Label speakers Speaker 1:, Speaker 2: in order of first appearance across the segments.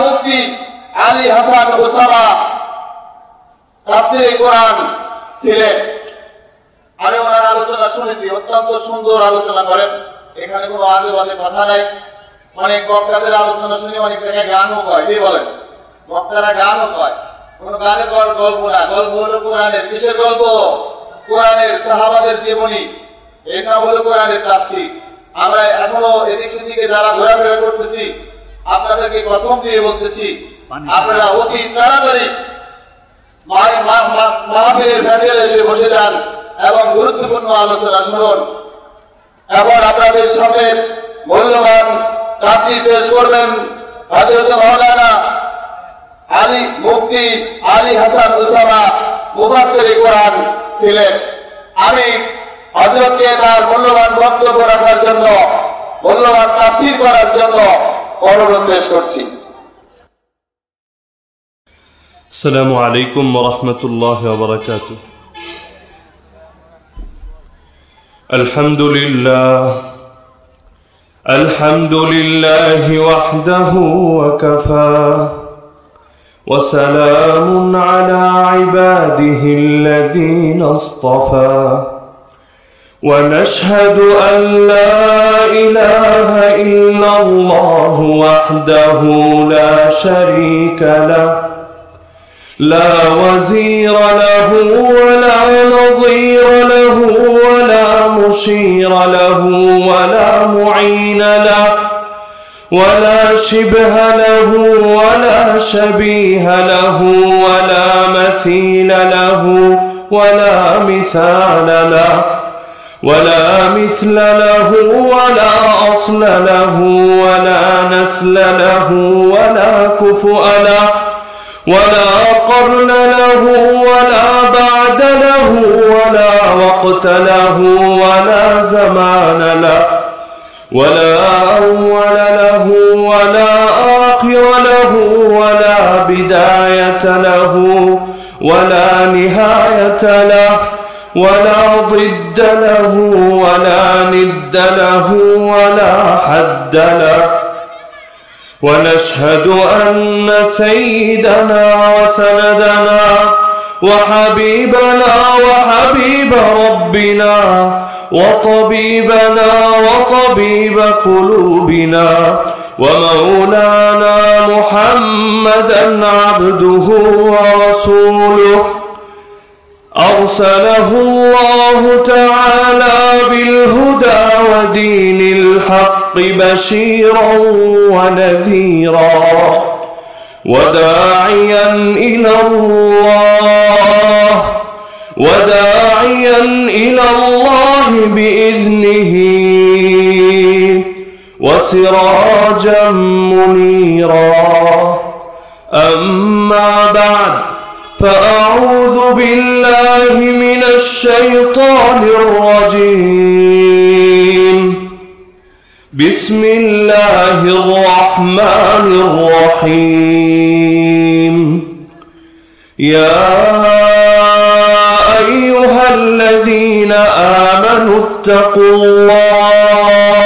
Speaker 1: মুফতি আলী হাসান ওসামা কোরআন ছিলেন। আমি ওনার আলোচনা শুনেছি, অত্যন্ত সুন্দর আলোচনা করেন। এখানে কোনো আজে বাজে কথা নাই। অনেক বক্তাদের আলোচনা শুনে অনেক জায়গায় গানও কয়, কি বলেন? বক্তারা গানও কয়। কোন গানে কর গল্প না। গল্প হলো কোরআনের। কিসের গল্প? কোরআনের সাহাবাদের জীবনী। এটা হলো কোরআনের তাফসির। আমরা এখনও এদিক সেদিকে যারা ঘোরাফেরা করতেছি আপনাদেরকে কসম দিয়ে বলতেছি আপনারা অতি তাড়াতাড়ি মাহফিলের প্যান্ডেলে এসে বসে যান এবং গুরুত্বপূর্ণ আলোচনা শুনুন। এখন আপনাদের সামনে মূল্যবান তাফসির পেশ করবেন হযরত মাওলানা আলী মুফতি আলী হাসান উসামা মুফাসসির কোরআন ছিলেন। আমি হযরতকে তার মূল্যবান বক্তব্য রাখার জন্য মূল্যবান তাফসির করার জন্য অনুরোধ পেশ করছি
Speaker 2: السلام عليكم ورحمة الله وبركاته الحمد لله الحمد لله وحده وكفى وسلام على عباده الذين اصطفى ونشهد أن لا إله إلا الله وحده لا شريك له لا وزير له ولا نظير له ولا مشير له ولا معين له ولا شبه له ولا شبيه له ولا مثيل له ولا مثال له. ولا مثل له ولا أصل له ولا نسل له ولا كفؤ له ولا قرن له ولا بعد له ولا وقت له ولا زمان له ولا أول له ولا آخر له ولا بداية له ولا نهاية له ولا ضد له ولا ند له ولا حد له. ونشهد أن سيدنا وسندنا وحبيبنا وحبيب ربنا وطبيبنا وطبيب قلوبنا ومولانا محمدا عبده ورسوله. أرسله الله تعالى بالهدى ودين الحق بشيرا ونذيرا وداعيا إلى الله وداعيا إلى الله بإذنه وسراجا منيرا. أما بعد فأعوذ بالله من الشيطان الرجيم. بسم الله الرحمن الرحيم. يا أيها الذين آمنوا اتقوا الله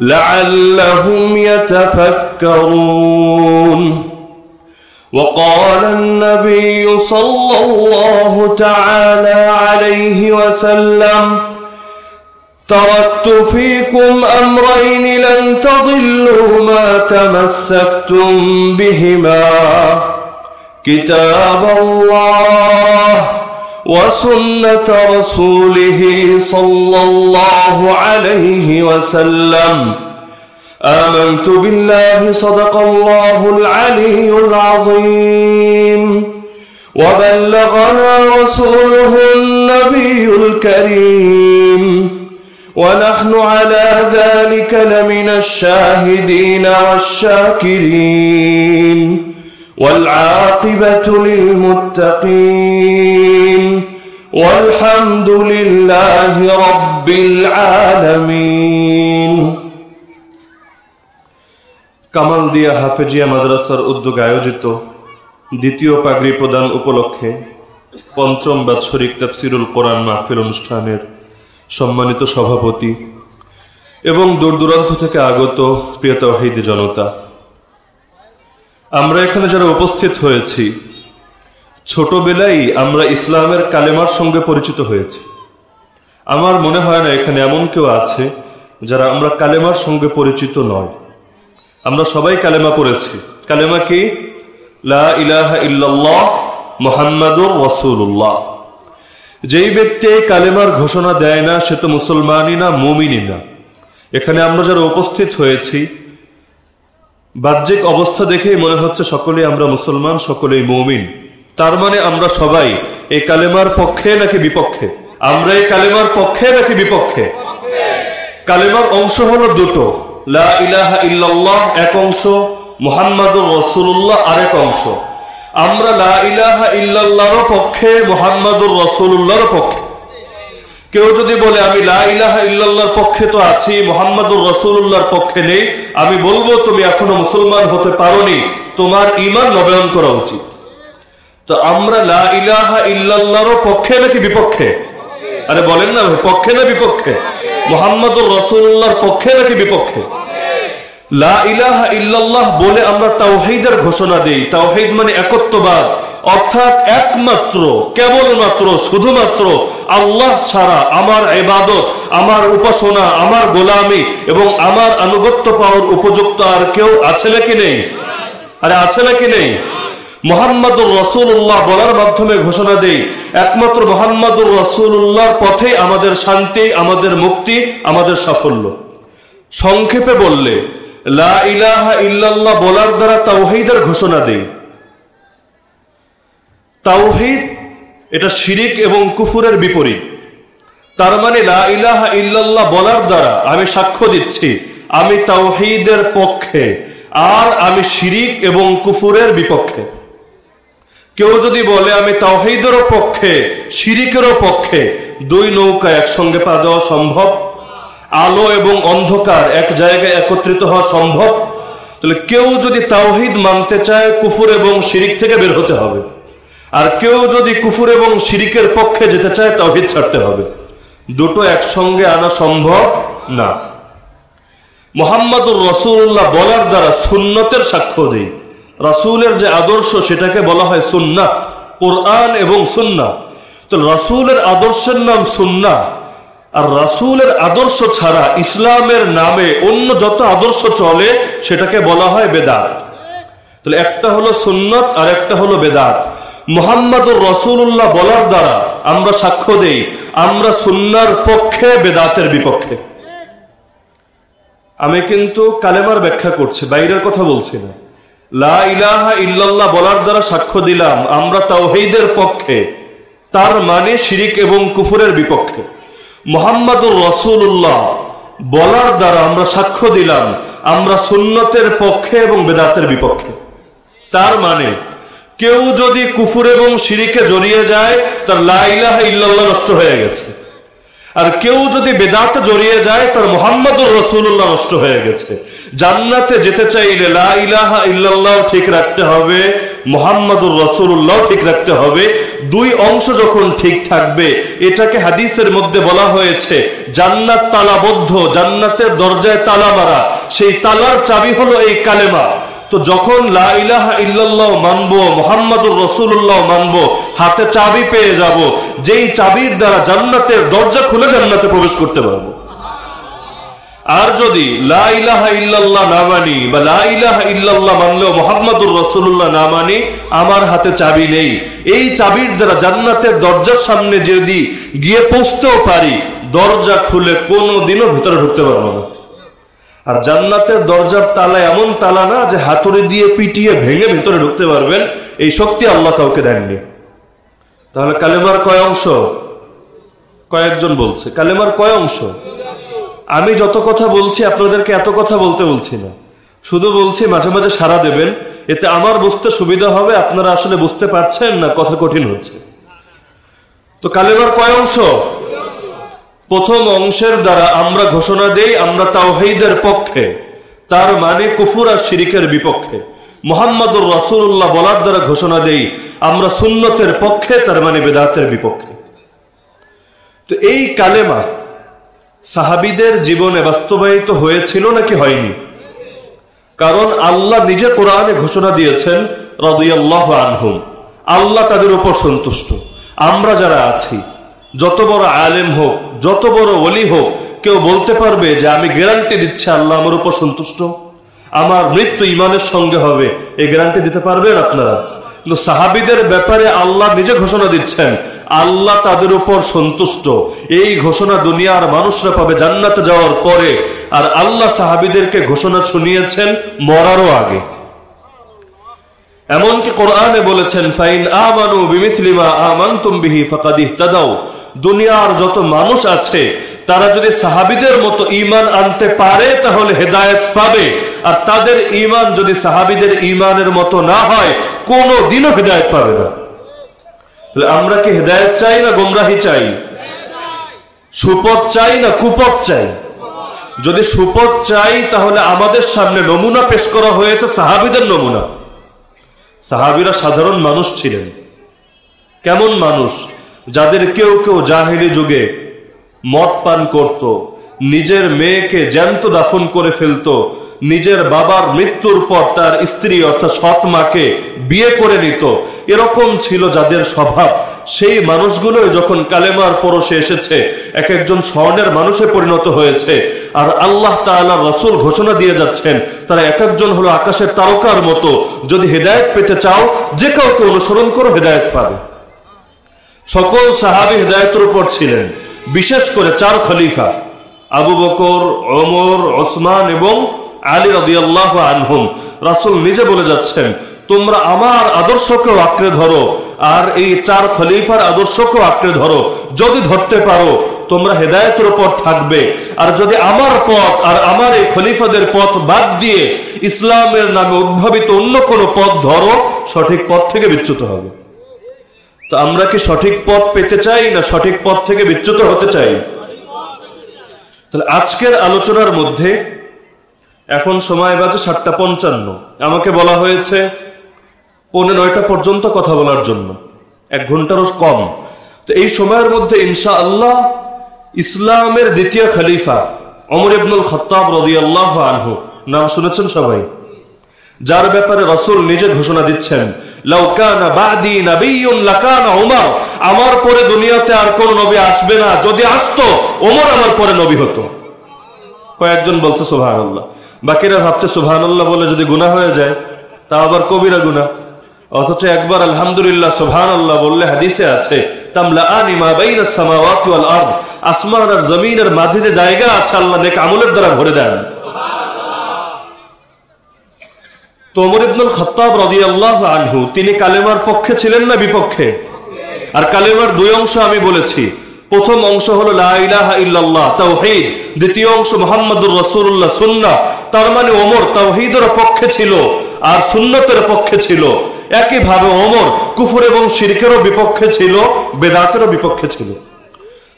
Speaker 2: لعلهم يتفكرون. وقال النبي صلى الله تعالى عليه وسلم تركت فيكم أمرين لن تضلوا ما تمسكتم بهما. كتاب الله وسنة رسوله صلى الله عليه وسلم. آمنت بالله صدق الله العلي العظيم. وبلغنا رسوله النبي الكريم. ونحن على ذلك لمن الشاهدين والشاكرين. والعاقبة للمتقين والحمد لله رب العالمين কামাল দিয়া হাফেজিয়া মাদ্রাসার উদ্যোগে আয়োজিত দ্বিতীয় পাগড়ি প্রদান উপলক্ষে পঞ্চম বাৎসরিক তাফসিরুল কোরআন মাহফিল অনুষ্ঠানের সম্মানিত সভাপতি এবং দূর দূরান্ত থেকে আগত প্রিয় তহিদি জনতা আমরা এখানে যারা উপস্থিত হয়েছি, ছোটবেলায় আমরা ইসলামের কালেমার সঙ্গে পরিচিত হয়েছি। আমার মনে হয় না এখানে এমন কেউ আছে যারা আমরা কালেমার সঙ্গে পরিচিত নয়। আমরা সবাই কালেমা পড়েছি। কালেমা কি? লা ইলাহা ইল্লাল্লাহ মোহাম্মদুর রসুল্লাহ যেই ব্যক্তি কালেমার ঘোষণা দেয় না, সে তো মুসলমানই না, মুমিনই না। এখানে আমরা যারা উপস্থিত হয়েছি বাহ্যিক অবস্থা দেখেই মনে হচ্ছে সকলেই আমরা মুসলমান, সকলেই মৌমিন। তার মানে আমরা সবাই এই কালেমার পক্ষে নাকি বিপক্ষে? আমরা এই কালেমার পক্ষে নাকি বিপক্ষে? কালেমার অংশ হলো দুটো। লা ইলাহা ইল্লাল্লাহ এক অংশ, মোহাম্মদুর রসুল্লাহ আরেক অংশ। আমরা লা ইলাহা ইল্লাল্লাহর পক্ষে, মোহাম্মদুর রসুল্লাহর পক্ষে। কেউ যদি বলে, আমি ইল্লাল্লাহর পক্ষে তো আছি, মোহাম্মদুর রসুল্লাহর পক্ষে নেই, আমি বলব তুমি এখনও মুসলমান হতে পারোনি, তোমার ইমান নবায়ন করা উচিত। তো আমরা লা ইলাহা পক্ষে নাকি বিপক্ষে? আরে বলেন না পক্ষে না বিপক্ষে? মোহাম্মদুর রসুল্লাহর পক্ষে নাকি বিপক্ষে? লা ইল্লাল্লাহ বলে আমরা তাওহীদের ঘোষণা দিই। তাওহীদ মানে একত্ববাদ। অর্থাৎ একমাত্র, কেবলমাত্র, শুধুমাত্র আল্লাহ ছাড়া আমার ইবাদত, আমার উপাসনা, আমার গোলামি এবং আমার আনুগত্য পাওয়ার উপযুক্ত আর কেউ আছে নাকি নেই? আরে আছে নাকি নেই? মোহাম্মদুর রসুল্লাহ বলার মাধ্যমে ঘোষণা দেই, একমাত্র মোহাম্মদুর রসুল্লাহর পথে আমাদের শান্তি, আমাদের মুক্তি, আমাদের সাফল্য। সংক্ষেপে বললে, লা ইলাহা ইল্লাল্লাহ বলার দ্বারা তাওহীদের ঘোষণা দেই। তাওহীদ, এটা শিরিক এবং কুফুরের বিপরীত। তার মানে লা ইলাহা ইল্লাল্লাহ বলার দ্বারা আমি সাক্ষ্য দিচ্ছি, আমি তাওহিদের পক্ষে, আর আমি শিরিক এবং কুফুরের বিপক্ষে। কেউ যদি বলে আমি তাওহীদেরও পক্ষে, শিরিকেরও পক্ষে, দুই নৌকা একসঙ্গে পা দেওয়া সম্ভব? আলো এবং অন্ধকার এক জায়গায় একত্রিত হওয়া সম্ভব? তাহলে কেউ যদি তাওহিদ মানতে চায়, কুফুর এবং শিরিক থেকে বের হতে হবে। আর কেউ যদি কুফুর এবং শিরিকের পক্ষে যেতে চায়, তাওহিদ ছাড়তে হবে। দুটো একসঙ্গে আনা সম্ভব না। মোহাম্মদুর রসুল্লাহ বলার দ্বারা সুন্নতের সাক্ষ্য দিই। রাসুলের যে আদর্শ, সেটাকে বলা হয় সুন্না কোরআন এবং সুন্না তো রাসুলের আদর্শের নাম সুন্না আর রাসুলের আদর্শ ছাড়া ইসলামের নামে অন্য যত আদর্শ চলে, সেটাকে বলা হয় বেদাত। তাহলে একটা হলো সুন্নত, আর একটা হলো বেদাত। মোহাম্মদুর রসুল্লাহ বলার দ্বারা আমরা সাক্ষ্য দেই, আমরা সুন্নার পক্ষে, বেদাতের বিপক্ষে। আমি কিন্তু কালেমার ব্যাখ্যা করছি, বাইরের কথা বলছি না। লা ইলাহা ইল্লাল্লাহ বলার দ্বারা সাক্ষ্য দিলাম, আমরা তাওহীদের পক্ষে, তার মানে শিরিক এবং কুফুরের বিপক্ষে। মোহাম্মদুর রসুল্লাহ বলার দ্বারা আমরা সাক্ষ্য দিলাম, আমরা সুন্নতের পক্ষে এবং বেদাতের বিপক্ষে। তার মানে কেউ যদি কুফুর এবং শিরিকে জড়িয়ে যায়, তার লাইলাহ ইল্লাল্লাহ নষ্ট হয়ে গেছে। আর কেউ যদি বেদাতে জড়িয়ে যায়, তার মোহাম্মদুর রসুল্লাহ নষ্ট হয়ে গেছে। জান্নাতে যেতে চাইলে লা ইলাহা ইল্লাল্লাহ ঠিক রাখতে হবে, মোহাম্মদুর রসুল্লাহ ঠিক রাখতে হবে। দুই অংশ যখন ঠিক থাকবে, এটাকে হাদিসের মধ্যে বলা হয়েছে, জান্নাত তালাবদ্ধ, জান্নাতের দরজায় তালা মারা। সেই তালার চাবি হলো এই কালেমা। তো যখন লা ইলাহা ইল্লাল্লাহ মানবো, মোহাম্মদুর রসুল্লাহ মানবো, হাতে চাবি পেয়ে যাব, যেই চাবির দ্বারা জান্নাতের দরজা খুলে জান্নাতে প্রবেশ করতে পারব। আর যদি না মানি বা ইল্লাল্লাহ মানলেও মোহাম্মদুর রসুল্লাহ না মানি, আমার হাতে চাবি নেই। এই চাবির দ্বারা জান্নাতের দরজার সামনে যদি গিয়ে পৌঁছতেও পারি, দরজা খুলে কোনোদিনও ভিতরে ঢুকতে পারব না। আর জান্নাতের দরজার তালা এমন তালা না যে হাতুড়ি দিয়ে পিটিয়ে ভেঙে ভেতরে ঢুকতে পারবেন। এই শক্তি আল্লাহ কাউকে দেননি। তাহলে কালেমার কয় অংশ? কয়েকজন বলছে। কালেমার কয় অংশ? আমি যত কথা বলছি, আপনাদেরকে এত কথা বলতে বলছি না। শুধু বলছি, মাঝে মাঝে সারা দেবেন। এতে আমার বুঝতে সুবিধা হবে, আপনারা আসলে বুঝতে পারছেন না, কথা কঠিন হচ্ছে। তো কালেমার কয় অংশ? প্রথম অংশের দ্বারা আমরা ঘোষণা দেই, আমরা তাওহীদের পক্ষে। তার মানে কুফুর আর শিরিকের বিপক্ষে। মোহাম্মদুর রাসূলুল্লাহ বলার দ্বারা ঘোষণা দেই, আমরা সুন্নতের পক্ষে, তার মানে বেদাতের বিপক্ষে। তো এই কালেমা সাহাবিদের জীবনে বাস্তবায়িত হয়েছিল নাকি হয়নি? কারণ আল্লাহ নিজে কোরআনে ঘোষণা দিয়েছেন, রদিয়াল্লাহ আনহুম। আল্লাহ তাদের উপর সন্তুষ্ট। আমরা যারা আছি যত বড় আলেম হোক, যত বড় ওলি হোক, কেউ বলতে পারবে যে আমি গ্যারান্টি দিচ্ছি আল্লাহ আমার উপর সন্তুষ্ট। আমার মৃত্যু ইমানের সঙ্গে হবে, এই গ্যারান্টি দিতে পারবেন আপনারা? কিন্তু সাহাবিদের ব্যাপারে আল্লাহ নিজে ঘোষণা দিচ্ছেন, আল্লাহ তাদের উপর সন্তুষ্ট। এই ঘোষণা দুনিয়ার মানুষরা পাবে জান্নাতে যাওয়ার পরে, আর আল্লাহ সাহাবিদেরকে ঘোষণা শুনিয়েছেন মরারও আগে। এমনকি কোরআনে বলেছেন, ফাইন আমানু বিমিথলিমা আমানতুম বিহি ফাকাদ ইহতাদাও দুনিয়ার যত মানুষ আছে, তারা যদি সাহাবিদের মতো ঈমান আনতে পারে, তাহলে হেদায়েত পাবে। আর তাদের ঈমান যদি সাহাবিদের ঈমানের মতো না হয় কোনো দিনও হেদায়েত পাবে না। তাহলে আমরা কি হেদায়েত চাই না গোমরাহি চাই? সুপথ চাই না কুপথ চাই? যদি সুপথ চাই, তাহলে আমাদের সামনে নমুনা পেশ করা হয়েছে সাহাবিদের নমুনা। সাহাবিরা সাধারণ মানুষ ছিলেন। কেমন মানুষ? যাদের কেউ কেউ জাহেলি যুগে মদ পান করত, নিজের মেয়েকে জ্যান্ত দাফন করে ফেলত, নিজের বাবার মৃত্যুর পর তার স্ত্রী অর্থাৎ সৎ মাকে বিয়ে করে নিত। এরকম ছিল যাদের স্বভাব। সেই মানুষগুলো যখন কালেমার পরশে এসেছে, এক একজন স্বর্ণের মানুষে পরিণত হয়েছে, আর আল্লাহ তাআলা রসুল ঘোষণা দিয়ে যাচ্ছেন, তারা এক একজন হলো আকাশের তারকার মতো। যদি হেদায়েত পেতে চাও, যে কাউকে অনুসরণ করো, হেদায়েত পাবে। সকল সাহাবি হেদায়তের উপর ছিলেন, বিশেষ করে চার খলিফা, আবু বকর, ওমর, ওসমান এবং আলী রদিয়াল্লাহ আনহুম। রাসুল নিজে বলে যাচ্ছেন, তোমরা আমার আদর্শকেও আঁকড়ে ধরো, আর এই চার খলিফার আদর্শকেও আঁকড়ে ধরো। যদি ধরতে পারো, তোমরা হেদায়তের উপর থাকবে। আর যদি আমার পথ আর আমার এই খলিফাদের পথ বাদ দিয়ে ইসলামের নামে উদ্ভাবিত অন্য কোনো পথ ধরো, সঠিক পথ থেকে বিচ্যুত হবে। তো আমরা কি সঠিক পথ পেতে চাই না সঠিক পথ থেকে বিচ্যুত হতে চাই? তাহলে আজকের আলোচনার মধ্যে এখন সময় বাজে সাতটা পঞ্চান্ন। আমাকে বলা হয়েছে পৌনে নয়টা পর্যন্ত কথা বলার জন্য। এক ঘন্টারও কম। তো এই সময়ের মধ্যে ইনশা আল্লাহ ইসলামের দ্বিতীয় খলিফা অমর ইবনুল খত্তাব রদিয়াল্লাহ আনহু। নাম শুনেছেন সবাই? যার ব্যাপারে রসুল নিজে ঘোষণা দিচ্ছেন আমার পরে দুনিয়াতে আর কোন নবী আসবে না। যদি আসতো ওমর আমার পরে নবী হতো। কয়েকজন বলছে, সুবহানাল্লাহ। বাকিরা ভাবছে, সুবহানাল্লাহ বলে যদি গুনাহ হয়ে যায়, তা আবার কবিরা গুনাহ। অথচ একবার আলহামদুলিল্লাহ, সুবহানাল্লাহ বললে হাদিসে আছে আসমান আর জমিনের মাঝে যে জায়গা আছে, আল্লাহ নেক আমলের দ্বারা ভরে দেন। তোমর ইবনুল খত্তাব রাদিয়াল্লাহু আনহু, তিনি কালেমার পক্ষে ছিলেন না বিপক্ষে? আর কালেমার দুই অংশ আমি বলেছি। প্রথম অংশ হলো লা ইলাহা ইল্লাল্লাহ, তাওহীদ। দ্বিতীয় অংশ মুহাম্মাদুর রাসূলুল্লাহ, সুন্নাহ। তার মানে ওমর তাওহীদের পক্ষে ছিল আর সুন্নতের পক্ষে ছিল। একইভাবে ওমর কুফর এবং শিরকেরও বিপক্ষে ছিল, বেদাতেরও বিপক্ষে ছিল।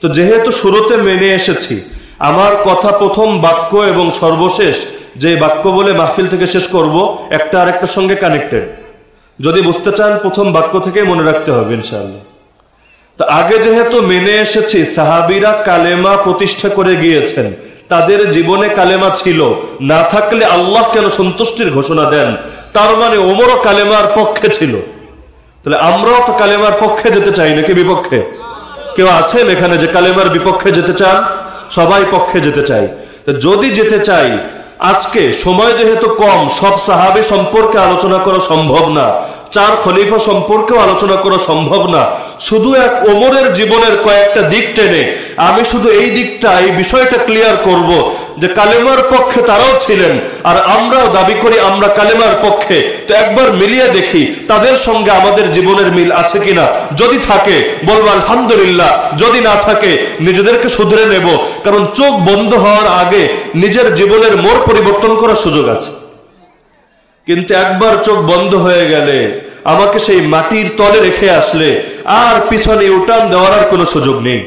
Speaker 2: তো যেহেতু শুরুতে মেনে এসেছি, আমার কথা প্রথম বাক্য এবং সর্বশেষ যে বাক্য বলে মাহফিল থেকে শেষ করব, একটা আরেকটার সঙ্গে কানেক্টেড যদি বুঝতে চান, প্রথম বাক্য থেকে মনে রাখতে হবে, ইনশাআল্লাহ। তো আগে যেহেতু মেনে এসেছি, সাহাবিরা কালেমা প্রতিষ্ঠা করে গিয়েছেন। তাদের জীবনে কালেমা ছিল, না থাকলে আল্লাহ কেন সন্তুষ্টির ঘোষণা দেন? তার মানে ওমরও কালেমার পক্ষে ছিল। তাহলে আমরাও তো কালেমার পক্ষে যেতে চাই নাকি বিপক্ষে? কেউ আছেন এখানে যে কালেমার বিপক্ষে যেতে চান? সবাই পক্ষে যেতে চাই। যদি যেতে চাই আজকে সময় যেহেতু কম সব সাহাবি সম্পর্কে আলোচনা করা সম্ভব না। চার খলিফা সম্পর্কেও আলোচনা করা সম্ভব না। শুধু এক ওমরের জীবনের কয়েকটা দিক টেনে, আমি শুধু এই দিকটা, এই বিষয়টা ক্লিয়ার করব যে কালেমার পক্ষে তারাও ছিলেন আর আমরাও দাবি করি আমরা কালেমার পক্ষে। তো একবার মিলিয়ে দেখি তাদের সঙ্গে আমাদের জীবনের মিল আছে কিনা। যদি থাকে, বলব আলহামদুলিল্লাহ, যদি না থাকে, নিজেদেরকে শুধরে নেব। কারণ চোখ বন্ধ হওয়ার আগে নিজের জীবনের মোড় পরিবর্তন করার সুযোগ আছে। কিন্তু একবার চোখ বন্ধ হয়ে গেলে আমাকে সেই মাটির তলে রেখে আসলে আর পিছনে উঠান দেওয়ার আর কোনো সুযোগ নেই।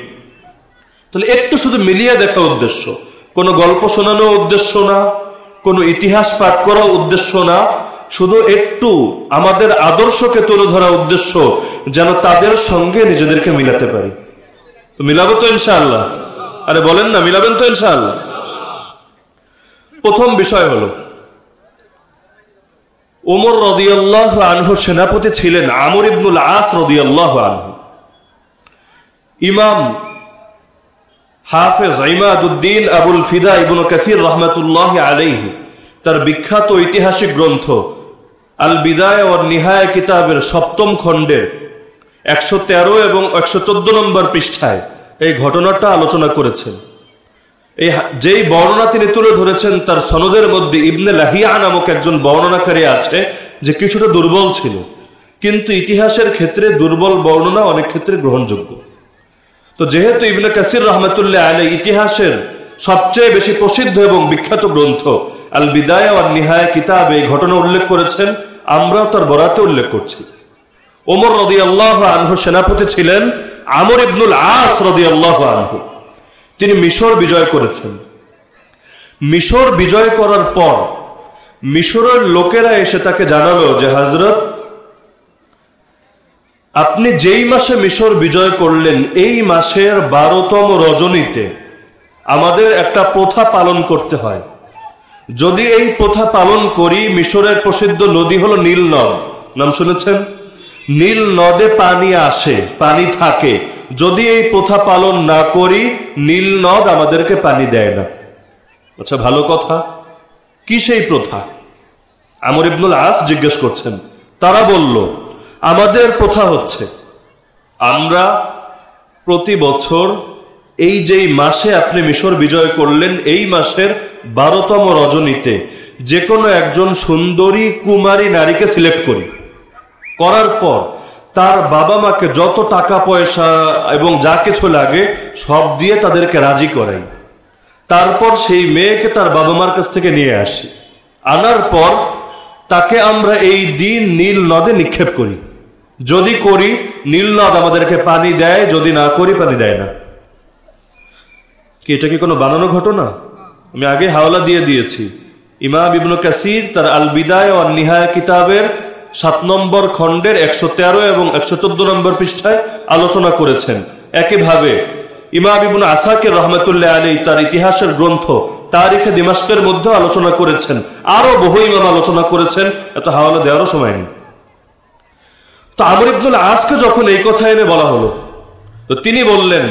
Speaker 2: তাহলে একটু শুধু মিলিয়ে দেখা উদ্দেশ্য। কোনো গল্প শোনানো উদ্দেশ্য না, কোনো ইতিহাস পাঠ করা উদ্দেশ্য না, শুধু একটু আমাদের আদর্শকে তুলে ধরা উদ্দেশ্য যেন তাদের সঙ্গে নিজেদেরকে মিলাতে পারি। তো মিলাবো তো ইনশাআল্লাহ। আরে বলেন না, মিলাবেন তো ইনশাআল্লাহ। প্রথম বিষয় হলো ওমর রদিয়াল্লাহ আনহু সেনাপতি ছিলেন আমর ইবনুল আস রদিয়াল্লাহ আনহু। ইমাম হাফেজ ইমাদুদ্দিন আবুল ফিদা ইবনু কাসির রহমতুল্লাহ আলাইহি, তার বিখ্যাত ঐতিহাসিক গ্রন্থ আল বিদায় ও নিহায় কিতাবের সপ্তম খণ্ডের একশো তেরো এবং একশো চোদ্দ নম্বর পৃষ্ঠায় এই ঘটনাটা আলোচনা করেছেন। এই যেই বর্ণনা তিনি তুলে ধরেছেন তার সনদের মধ্যে ইবনে লাহিয়া নামক একজন বর্ণনাকারী আছে যে কিছুটা দুর্বল ছিল। কিন্তু ইতিহাসের ক্ষেত্রে দুর্বল বর্ণনা অনেক ক্ষেত্রে গ্রহণযোগ্য। তো যেহেতু ইবনে কাসির রহমতুল্লাহ আলী ইতিহাসের সবচেয়ে বেশি প্রসিদ্ধ এবং বিখ্যাত গ্রন্থ আল বিদায় আর নিহায় কিতাব, এই ঘটনা উল্লেখ করেছেন, আমরাও তার বরাতে উল্লেখ করছি। ওমর রদি আল্লাহ আনহু সেনাপতি ছিলেন আমর ইবনুল আস রদি আল্লাহ আনহু। তিনি মিশর বিজয় করেছেন। মিশর বিজয় করার পর মিশরের লোকেরা এসে তাকে জানালো যে হজরত আপনি যেই মাসে মিশর বিজয় করলেন, এই মাসের বারোতম রজনীতে আমাদের একটা প্রথা পালন করতে হয়। যদি এই প্রথা পালন করি, মিশরের প্রসিদ্ধ নদী হলো নীল নদ। নাম শুনেছেন? নীল নদে পানি আসে, পানি থাকে। যদি এই প্রথা পালন না করি, নীল নদ আমাদেরকে পানি দেয় না। আচ্ছা ভালো কথা। কি সেই প্রথা? আমর ইবনুল আস জিজ্ঞেস করছেন। তারা বলল, আমাদের প্রথা হচ্ছে, আমরা প্রতি বছর এই যেই মাসে আপনি মিশর বিজয় করলেন, এই মাসের বারোতম রজনীতে যে কোনো একজন সুন্দরী, কুমারী নারীকে সিলেক্ট করি। করার পর তার বাবা মাকে যত টাকা পয়সা এবং যা কিছু লাগে সব দিয়ে তাদেরকে রাজি করাই। তারপর সেই মেয়েকে তার বাবা মার কাছ থেকে নিয়ে আসি। আনার পর তাকে আমরা এই দিন নীল নদে নিক্ষেপ করি। যদি করি, নীল নদ আমাদেরকে পানি দেয়, যদি না করি, পানি দেয় না। কি, এটা কি কোনো বানানো ঘটনা? আমি আগে হাওলা দিয়ে দিয়েছি। ইমাম ইবনু কাসির তার আল বিদায় ও নিহায় কিতাবের সাত নম্বর খণ্ডের একশো তেরো এবং একশো চোদ্দ নম্বর পৃষ্ঠায় আলোচনা করেছেন। একইভাবে ইমাম ইবুন আসাকের রহমতুল্লাহ আলী তার ইতিহাসের গ্রন্থ তারিখে দিমাস্কের মধ্যে আলোচনা করেছেন। আরও বহু ইমাম আলোচনা করেছেন। এত হাওলা দেওয়ারও সময় নেই। তো আমর ইবনুল আজকে যখন এই কথা এনে বলা হলো, তো তিনি বললেন,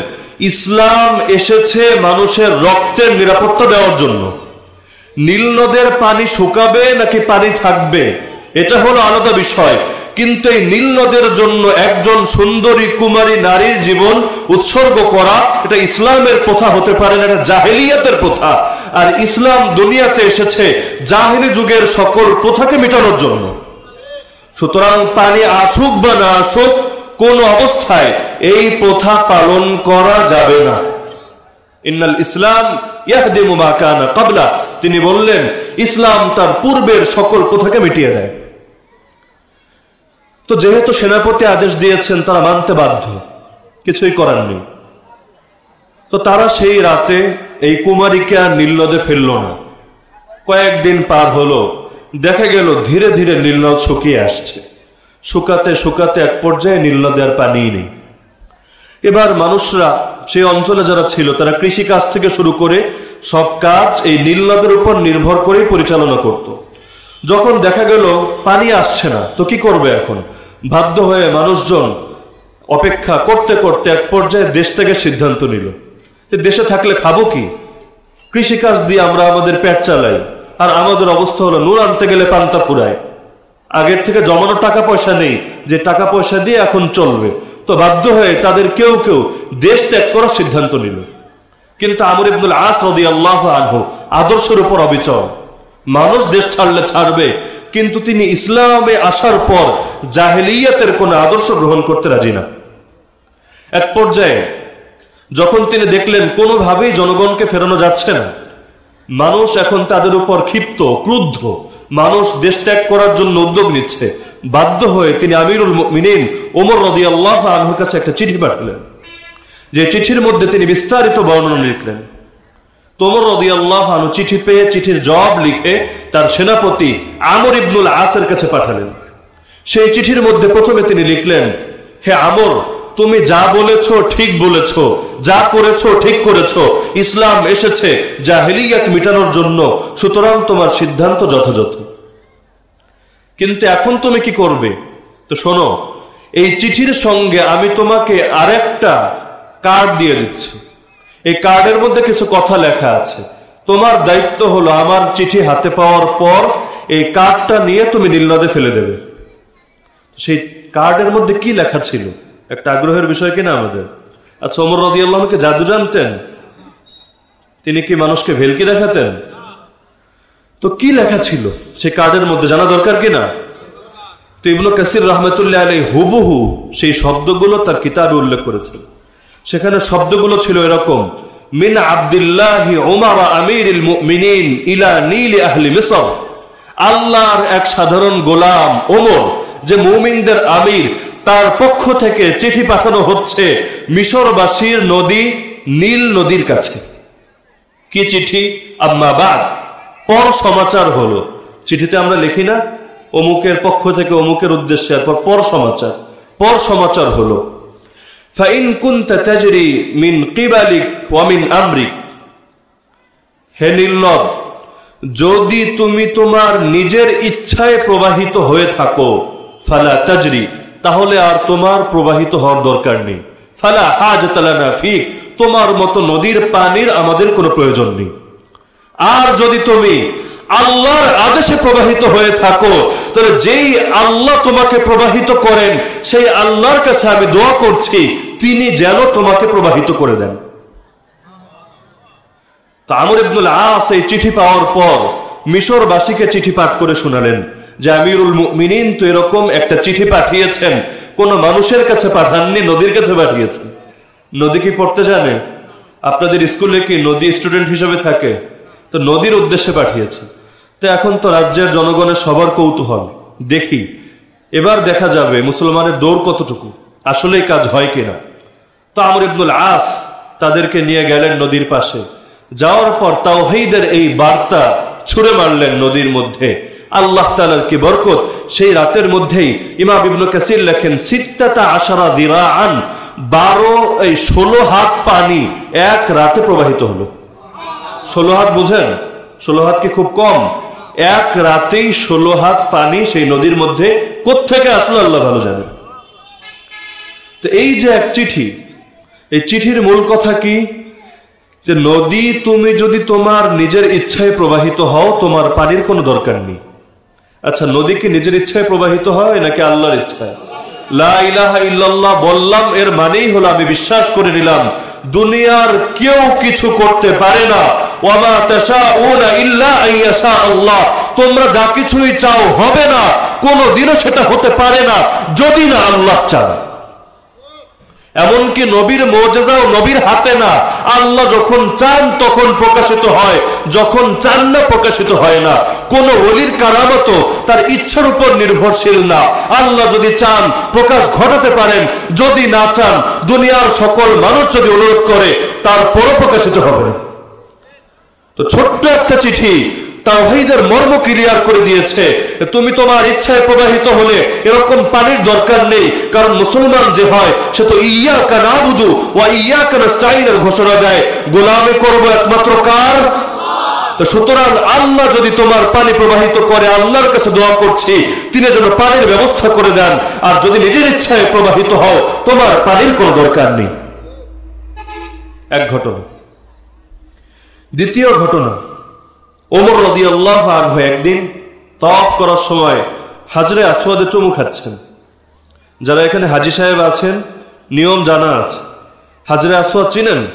Speaker 2: ইসলাম এসেছে মানুষের রক্তের নিরাপত্তা দেওয়ার জন্য। নীল নদের পানি শুকাবে নাকি পানি থাকবে? এটা হলো আলাদা বিষয়। কিন্তু এই নীল নদের জন্য একজন সুন্দরী কুমারী নারীর জীবন উৎসর্গ করা এটা ইসলামের প্রথা হতে পারে না, এটা জাহেলিয়াতের প্রথা। আর ইসলাম দুনিয়াতে এসেছে জাহেলি যুগের সকল প্রথাকে মেটানোর জন্য। সুতরাং পানি আসুক বা না আসুক, কোন অবস্থায় এই প্রথা পালন করা যাবে না। ইন্নাল ইসলাম ইয়াহদিমু কানা ক্বাবলা তিনি বললেন, ইসলাম তার পূর্বের সকল প্রথাকে মিটিয়ে দেয়। তো যেহেতু সেনাপতি আদেশ দিয়েছেন, তারা মানতে বাধ্য। কিছুই করার নেই। তো তারা সেই রাতে এই কুমারীকে আর নীলনদে ফেলল না। কয়েকদিন পার হলো, দেখা গেল ধীরে ধীরে নীলনদ শুকিয়ে আসছে। শুকাতে শুকাতে এক পর্যায়ে নীলনদে আর পানি নেই। এবার মানুষরা সেই অঞ্চলে যারা ছিল, তারা কৃষি কাজ থেকে শুরু করে সব কাজ এই নীলনদের উপর নির্ভর করেই পরিচালনা করত। যখন দেখা গেল পানি আসছে না, তো কি করবে এখন? বাধ্য হয়ে মানুষজন অপেক্ষা করতে করতে এক পর্যায়ে দেশ থেকে সিদ্ধান্ত নিল যে দেশে থাকলে খাব কি? কৃষিকাজ দিয়ে আমরা আমাদের পেট চালাই। আর আমাদের অবস্থা হলো নুন আনতে গেলে পান্তা ফুরায়। আগের থেকে জমানো টাকা পয়সা নেই, যে টাকা পয়সা দিয়ে এখন চলবে। তো বাধ্য হয়ে তাদের কেউ কেউ দেশ ত্যাগ করার সিদ্ধান্ত নিল। কিন্তু আমর ইবনুল আস রদি আল্লাহ আনহু আদর্শের উপর অবিচল। মানুষ দেশ ছাড়লে ছাড়বে কিন্তু তিনি ইসলামে আসার পর জাহেলিয়াতের কোন আদর্শ গ্রহণ করতে রাজি না। এক পর্যায়ে যখন তিনি দেখলেন কোনোভাবেই জনগণকে ফেরানো যাচ্ছে না, মানুষ এখন তাদের উপর ক্ষিপ্ত, ক্রুদ্ধ, মানুষ দেশ ত্যাগ করার জন্য উদ্যোগ নিচ্ছে। বাধ্য হয়ে তিনি আমিরুল মিনিন ওমর রদি আল্লাহ আনহুর কাছে একটা চিঠি পাঠালেন। যে চিঠির মধ্যে তিনি বিস্তারিত বর্ণনা লিখলেন। তোমর রদি আল্লাহ আনু চিঠি পেয়ে চিঠির জবাব লিখে তার সেনাপতি আমর ইবনুল আসের কাছে পাঠালেন। সেই চিঠির মধ্যে প্রথমে তিনি লিখলেন, হে আমর, তুমি যা বলেছ ঠিক বলেছ, যা করেছ ঠিক করেছ, ইসলাম এসেছে জাহেলিয়াত মিটানোর জন্য, সুতরাং তোমার সিদ্ধান্ত যথাযথ। কিন্তু এখন তুমি কি করবে? তো শোনো, এই চিঠির সঙ্গে আমি তোমাকে আরেকটা কার্ড দিয়ে দিচ্ছি। এই কার্ডের মধ্যে কিছু কথা লেখা আছে। তোমার দায়িত্ব হলো আমার চিঠি হাতে পাওয়ার পর এই কার্ডটা নিয়ে তুমি নীলনদে ফেলে দেবে। সেই কার্ডের মধ্যে কি লেখা ছিল? একটা আগ্রহের বিষয় কিনা আমাদের? আচ্ছা ওমর রদি আল্লাহকে জাদু জানতেন? তিনি কি মানুষকে ভেলকি দেখাতেন? তো কি লেখা ছিল? সে কার্ডের মধ্যে জানা দরকার কিনা? তো ইবনু কাসির রহমতুল্লাহ আলী হুবহু সেই শব্দগুলো তার কিতাবে উল্লেখ করেছেন। সেখানে শব্দগুলো ছিল এরকম, মিন আব্দুল্লাহ ওমার আমির ইলা নীল আহলি মিসর। আল্লাহর এক সাধারণ গোলাম ওমর, যে মুমিনদের আমির, তার পক্ষ থেকে চিঠি পাঠানো হচ্ছে মিশরবাসীর নদী নীল নদীর কাছে। কি চিঠি? আম্মাবাদ পর সমাচার হলো। চিঠিতে আমরা লিখি না, অমুকের পক্ষ থেকে অমুকের উদ্দেশ্যে পর সমাচার। পর সমাচার হলো। ফাইন তাজরি মিন কিবালিক ওয়া মিন আমরিক যদি তুমি তোমার নিজের ইচ্ছায় প্রবাহিত হয়ে থাকো, ফালা তাজরি, তাহলে আর তোমার প্রবাহিত হওয়ার দরকার নেই। ফালা হাজতালানা ফিক তোমার মতো নদীর পানির আমাদের কোনো প্রয়োজন নেই। আর যদি তুমি আল্লাহর আদেশে প্রবাহিত হয়ে থাকো। তাহলে যেই আল্লাহ তোমাকে প্রবাহিত করেন, সেই আল্লাহর কাছে আমি দোয়া করছি, তিনি যেন তোমাকে প্রবাহিত করে দেন। আমর ইবনুল আস এই চিঠি পাওয়ার পর মিশরবাসীকে চিঠি পাঠ করে শোনালেন যে, আমিরুল মিনিন তো এরকম একটা চিঠি পাঠিয়েছেন। কোন মানুষের কাছে পাঠাননি, নদীর কাছে পাঠিয়েছেন। নদী কি পড়তে জানে? আপনাদের স্কুলে কি নদী স্টুডেন্ট হিসেবে থাকে? তো নদীর উদ্দেশ্যে পাঠিয়েছে। তো এখন তো রাজ্যের জনগণের সবার কৌতূহল। দেখি, এবার দেখা যাবে মুসলমানের দৌড় কতটুকু, আসলেই কাজ হয় কিনা। তো আমর ইবনুল আস তাদেরকে নিয়ে গেলেন নদীর পাশে। যাওয়ার পর তাওহিদের এই বার্তা ছুড়ে মারলেন নদীর মধ্যে। আল্লাহ তালার কি বরকত, সেই রাতের মধ্যেই ইমাম ইবনু কাসির লেখেন, সিত্তাতা আশারা দিরা আন বারো, এই ষোলো হাত পানি এক রাতে প্রবাহিত হলো। ষোলো হাত বুঝেন? ষোলো হাত কি খুব কম? এক রাতেই ষোলো হাত পানি সেই নদীর মধ্যে কোথেকে আসলো, আল্লাহ ভালো জানেন। তো এই যে এক চিঠি, এই চিঠির মূল কথা কি? যে নদী, তুমি যদি তোমার নিজের ইচ্ছায় প্রবাহিত হও, তোমার পানির কোনো দরকার নেই। আচ্ছা নদী কি নিজের ইচ্ছায় প্রবাহিত হয় নাকি আল্লাহর ইচ্ছায়? লা ইলাহা ইল্লাল্লাহ বললাম, এর মানেই হলো আমি বিশ্বাস করে নিলাম দুনিয়ার কেউ কিছু করতে পারে না। ওয়ামা তাশাউনা ইল্লা আইয়াশা আল্লাহ। তোমরা যা কিছুই চাও হবে না, কোনোদিনও সেটা হতে পারে না, যদি না আল্লাহ চান। এমনকি নবীর মৌজেজাও নবীর হাতে না। আল্লাহ যখন চান তখন প্রকাশিত হয়, যখন চান না প্রকাশিত হয় না। কোন অলির কারামত তার ইচ্ছার উপর নির্ভরশীল না। আল্লাহ যদি চান প্রকাশ ঘটাতে পারেন, যদি না চান দুনিয়ার সকল মানুষ যদি অনুরোধ করে তারপরও প্রকাশিত হবে তো ছোট্ট একটা চিঠি তাওহীদের মর্ম ক্লিয়ার করে দিয়েছে, তুমি তোমার ইচ্ছায় প্রবাহিত হলে এরকম পানির দরকার নেই, কারণ মুসলমান যে হয়, সে তো ইয়া কানাবুদু ওয়া ইয়া কানাস্তাইনের ঘোষণা দেয়। গোলামি করব একমাত্র কার? তো সুতরাং আল্লাহ যদি তোমার পানি প্রবাহিত করে, আল্লাহর কাছে দোয়া করছি, তিনি যেন পানির ব্যবস্থা করে দেন। আর যদি নিজের ইচ্ছায় প্রবাহিত হও, তোমার পানির কোনো দরকার নেই। এক ঘটনা। দ্বিতীয় ঘটনা। ওমর রদি আল্লাহ একদিন তফ করার সময় হাজরে আসওয়াদে চুমু খাচ্ছেন। যারা এখানে হাজি সাহেব আছেন, নিয়ম জানা আছে। হাজরে আসওয়াদ চিনেন?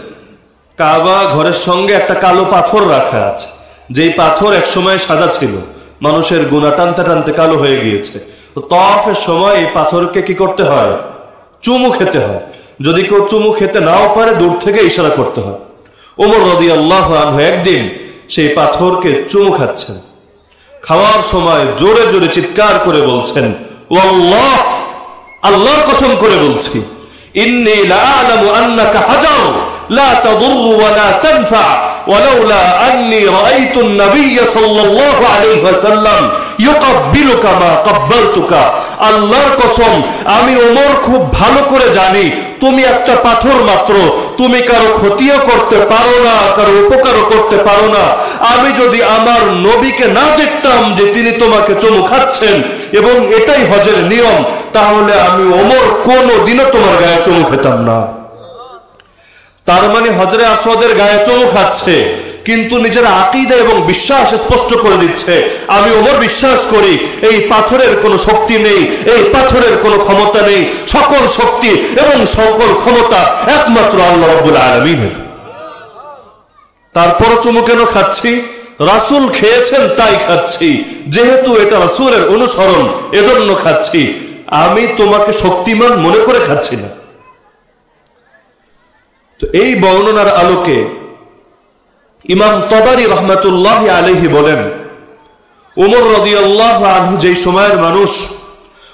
Speaker 2: কাবা ঘরের সঙ্গে একটা কালো পাথর রাখা আছে। যেই পাথর এক সময় সাদা ছিল। মানুষের গুণা টানতে টানতে কালো হয়ে গিয়েছে। তফের সময় এই পাথরকে কি করতে হয়? চুমু খেতে হয়। যদি কেউ চুমু খেতে নাও পারে, দূর থেকে ইশারা করতে হয়। ওমর রদি আল্লাহ একদিন সেই পাথরকে চুমু খাচ্ছেন। খাওয়ার সময় জোরে জোরে চিৎকার করে বলছেন ও আল্লাহ আল্লাহর কসম করে বলছি আমি ওমর খুব ভালো করে জানি তুমি একটা পাথর মাত্র। তুমি কারও ক্ষতিও করতে পারো না, কারও উপকারও করতে পারো না। আমি যদি আমার নবীকে না দেখতাম যে তিনি তোমাকে চমু খাচ্ছেন, এবং এটাই হজের নিয়ম, তাহলে আমি ওমর কোনো দিনও তোমার গায়ে চমু খেতাম না। তার মানে হজরে আসওয়াদের গায়ে চমু খাচ্ছে। কিন্তু নিজের আকিদা এবং বিশ্বাস স্পষ্ট করে দিচ্ছে। আমি ওমর বিশ্বাস করি, এই পাথরের কোনো শক্তি নেই, এই পাথরের কোনো ক্ষমতা নেই। সকল শক্তি এবং সকল ক্ষমতা একমাত্র আল্লাহ রাব্বুল আলামিনের। তারপরও চুমু কেন খাচ্ছি? রাসূল খেয়েছেন তাই খাচ্ছি। যেহেতু এটা রাসূলের অনুসরণ, এজন্য খাচ্ছি। আমি তোমাকে শক্তিমান মনে করে খাচ্ছি না। তো এই বর্ণনার আলোকে ইমাম তবারি রহমাতুল্লাহ আলহি বলেন, উমর রদিয়াল্লাহ আনহু যেই সময়ের মানুষ,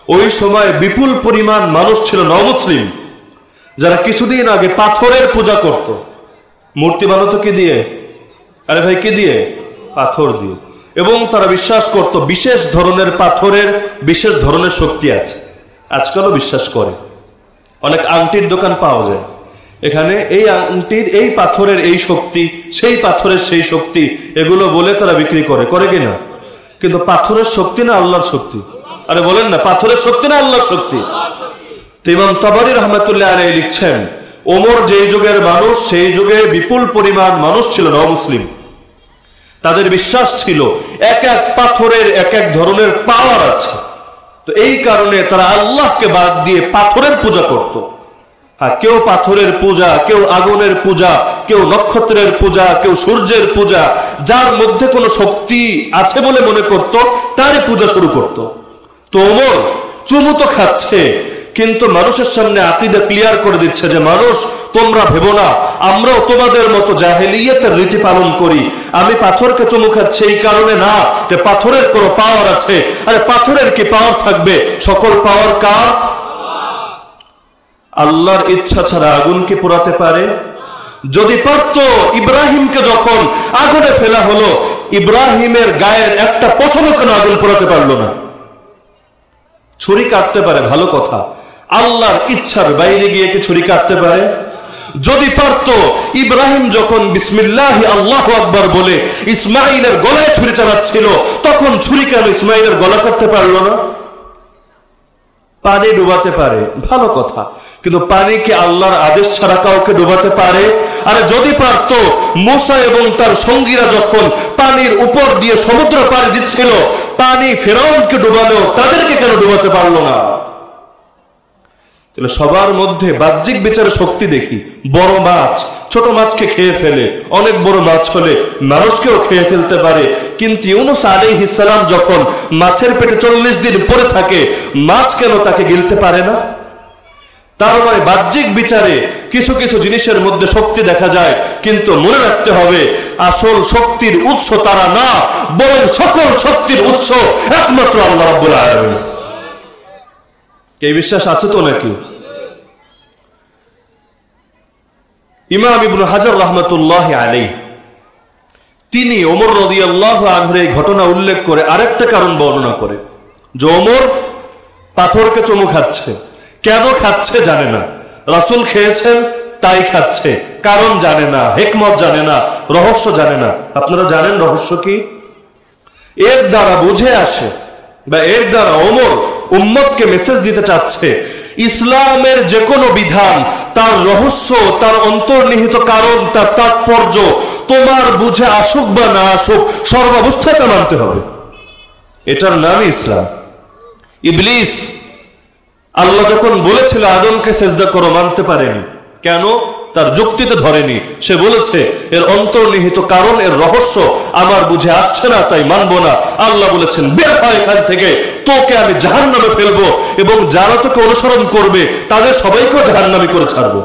Speaker 2: ওই সময় বিপুল পরিমাণ মানুষ ছিল নমুসলিম, যারা কিছুদিন আগে পাথরের পূজা করত। মূর্তি বানাতো কি দিয়ে? আরে ভাই, কি দিয়ে? পাথর দিয়ে। এবং তারা বিশ্বাস করত, বিশেষ ধরনের পাথরের বিশেষ ধরনের শক্তি আছে। আজকালও বিশ্বাস করে। অনেক আংটির দোকান পাওয়া যায়। এখানে এই আংটির এই পাথরের এই শক্তি, সেই পাথরের সেই শক্তি, এগুলো বলে তারা বিক্রি করে। করে কিনা? কিন্তু পাথরের শক্তি না আল্লাহর শক্তি? আরে বলেন না, পাথরের শক্তি না আল্লাহর শক্তি? তো ইমাম তাবারি রহমতুল্লাহ আলাই লিখছেন, ওমর যেই যুগের মানুষ, সেই যুগে বিপুল পরিমাণ মানুষ ছিল ন মুসলিম। তাদের বিশ্বাস ছিল, এক এক পাথরের এক এক ধরনের পাওয়ার আছে। তো এই কারণে তারা আল্লাহকে বাদ দিয়ে পাথরের পূজা করতো। কেউ পাথরের পূজা, কেউ আগুনের পূজা, কেউ নক্ষত্রের পূজা, কেউ সূর্যের পূজা, যার মধ্যে কোনো শক্তি আছে বলে মনে করত, তারই পূজা শুরু করত। তো ওমর চুমু তো খাচ্ছে, কিন্তু মানুষের সামনে আকিদা ক্লিয়ার করে দিচ্ছে যে, মানুষ, তোমরা ভেবো না, আমরাও তোমাদের মতো জাহেলিয়তের রীতি পালন করি। আমি পাথরকে চুমু খাচ্ছি এই কারণে না, যে পাথরের কোনো পাওয়ার আছে। আরে, পাথরের কি পাওয়ার থাকবে? সকল পাওয়ার কার? আল্লাহর ইচ্ছা ছাড়া আগুনকে পোড়াতে পারে? যদি পারত, ইব্রাহিমকে যখন আগুনে ফেলা হলো, ইব্রাহিমের গায়ের একটা পশমও কেন আগুন পোড়াতে পারল না? ছুরি কাটতে পারে, ভালো কথা। আল্লাহর ইচ্ছার বাইরে গিয়ে কি ছুরি কাটতে পারে? যদি পারত, ইব্রাহিম যখন বিসমিল্লাহ আল্লাহ আকবর বলে ইসমাইলের গলায় ছুরি চালাচ্ছিল, তখন ছুরি কেন ইসমাইলের গলা করতে পারল না? পানি ডুবাতে পারে। ভালো কথা। কিন্তু পানিকে আল্লাহর আদেশ ছাড়া কাউকে ডুবাতে পারে? আরে যদি পারত, মুসা এবং তার সঙ্গীরা যখন পানির উপর দিয়ে সমুদ্র পাড়ি দিচ্ছিল, পানি ফেরাউনকে ডুবালো তাদেরকে কেন ডুবাতে পারল না? তাহলে সবার মধ্যে বাহ্যিক বিচারে শক্তি দেখি। বড় মাছ, ছোট মাছকে খেয়ে ফেলে, অনেক বড় মাছ হলে মানুষকেও খেয়ে ফেলতে পারে। কিন্তু ইউনুস আলাইহ ইসলাম যখন মাছের পেটে চল্লিশ দিন পরে থাকে, মাছ কেন তাকে গিলতে পারে না? তার মানে বাহ্যিক বিচারে কিছু কিছু জিনিসের মধ্যে শক্তি দেখা যায়, কিন্তু মনে রাখতে হবে, আসল শক্তির উৎস তারা না, বরং সকল শক্তির উৎস একমাত্র আল্লাহ রাব্বুল আলামিন। এই বিশ্বাস আছে তো নাকি? ইমাম ইবনু হাজার রহমতুল্লাহ আলী তিনি ওমর রদি আল্লাহ আনহর এই ঘটনা উল্লেখ করে আরেকটা কারণ বর্ণনা করে যে ওমর পাথরকে চুমু খাচ্ছে। কেন খাচ্ছে জানে না। রাসুল খেয়েছেন, তাই খাচ্ছে। কারণ জানে না, হেকমত জানে না, রহস্য জানে না। আপনারা জানেন রহস্য কি? এর দ্বারা বুঝে আসে বা এর দ্বারা ওমর উম্মতকে মেসেজ দিতে চাচ্ছে, ইসলামের যে কোনো বিধান, তার রহস্য, তার অন্তর্নিহিত কারণ, তার তাৎপর্য তোমার বুঝে আসুক বা না আসুক, সর্বাবস্থায় তা মানতে হবে। এটার নামই ইসলাম। ইবলিস, আল্লাহ যখন বলেছিল আদমকে সেজদা করো, মানতে পারেনি। কেন? তার যুক্তিতে ধরেনি। সে বলেছে, এর অন্তর্নিহিত কারণ, এর রহস্য আমার বুঝে আসছে না, তাই মানবো না। আল্লাহ বলেছেন, বের হয় এখান থেকে। তোকে আমি জাহান নামে ফেলব এবং যারা তোকে অনুসরণ করবে, তাদের সবাইকেও জাহান নামে করে ছাড়বো।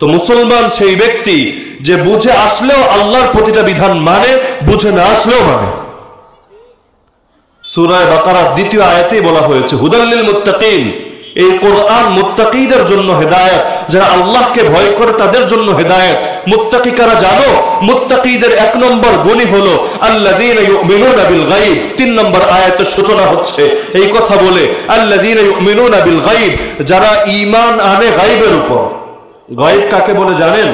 Speaker 2: তো মুসলমান সেই ব্যক্তি যে বুঝে আসলেও আল্লাহর প্রতিটা বিধান মানে বুঝে না আসলেও মানে। সুরায় বাকারার দ্বিতীয় আয়াতেই বলা হয়েছে হুদাল্লিল মুত্তাকিন। এই কোরআন মুত্তাকিদের জন্য হেদায়েত, যারা আল্লাহকে ভয় করে তাদের জন্য হেদায়েত। মুত্তাকি কারা জানো? মুত্তাকিদের এক নম্বর গুণই হলো, আল্লাযীনা ইউমিনুনা বিল গায়ব। তিন নম্বর আয়াতের সূচনা হচ্ছে, এই কথা বলে, আল্লাযীনা ইউমিনুনা বিল গায়ব। যারা ঈমান আনে গায়বের উপর। গায়ব কাকে বলে জানেন?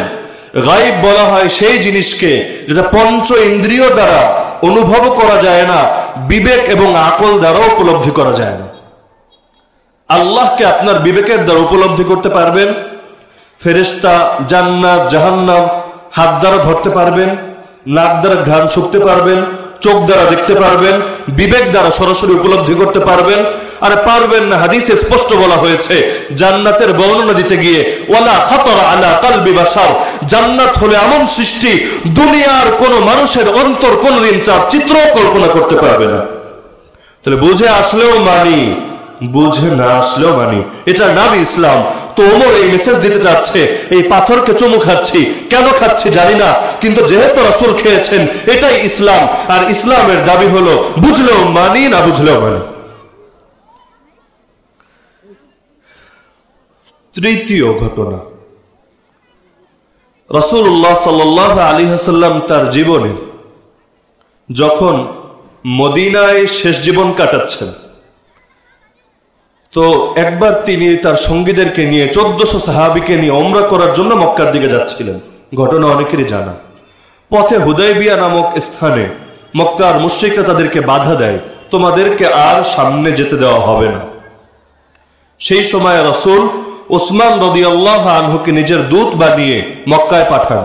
Speaker 2: গায়ব বলা হয় সেই জিনিসকে যেটা পঞ্চ ইন্দ্রিয় দ্বারা অনুভব করা যায় না, বিবেক এবং আকল দ্বারা উপলব্ধি করা যায় না। আল্লাহকে আপনার বিবেকের দ্বারা উপলব্ধি করতে পারবেন? ফেরেস্তা জান্নাত, জাহান্নাম, হাত দ্বারা ধরতে পারবেন, নাক দ্বারা ঘ্রাণ শুকতে পারবেন, চোখ দ্বারা দেখতে পারবেন, বিবেক দ্বারা সরাসরি উপলব্ধি করতে পারবেন আর পারবেন না, হাদিসে স্পষ্ট বলা হয়েছে, জান্নাতের বর্ণনা দিতে গিয়ে, ওয়ালা খাতর আলা কালবি বাসার জান্নাত হলে এমন সৃষ্টি, দুনিয়ার কোন মানুষের অন্তর কোনদিন চার চিত্র কল্পনা করতে পারবে না। তাহলে বুঝে আসলেও মানি, বুঝে না আসলেও মানি এটার নাম ইসলাম। তো ওমর এই মেসেজ দিতে চাচ্ছে, এই পাথরকে চুমু খাচ্ছি, কেন খাচ্ছি জানি না, কিন্তু যেহেতু রাসুল খেয়েছেন, এটাই ইসলাম। আর ইসলামের দাবি হলো, বুঝলেও মানি, না বুঝলেও মানি। তৃতীয় ঘটনা। রসুল্লাহ সাল আলী হাসাল্লাম তার জীবনে যখন মদিনায় শেষ জীবন কাটাচ্ছেন, তো একবার তিনি তার সঙ্গীদেরকে নিয়ে, চোদ্দশো সাহাবিকে নিয়ে অমরা করার জন্য মক্কার দিকে যাচ্ছিলেন। ঘটনা অনেকেরই জানা। পথে হুদয়বিয়া নামক স্থানে মক্কার মুশ্রিকরা তাদেরকে বাধা দেয়, তোমাদেরকে আর সামনে যেতে দেওয়া হবে না। সেই সময় রসুল ওসমান রদি আল্লাহ আনহুকে নিজের দূত বানিয়ে মক্কায় পাঠান।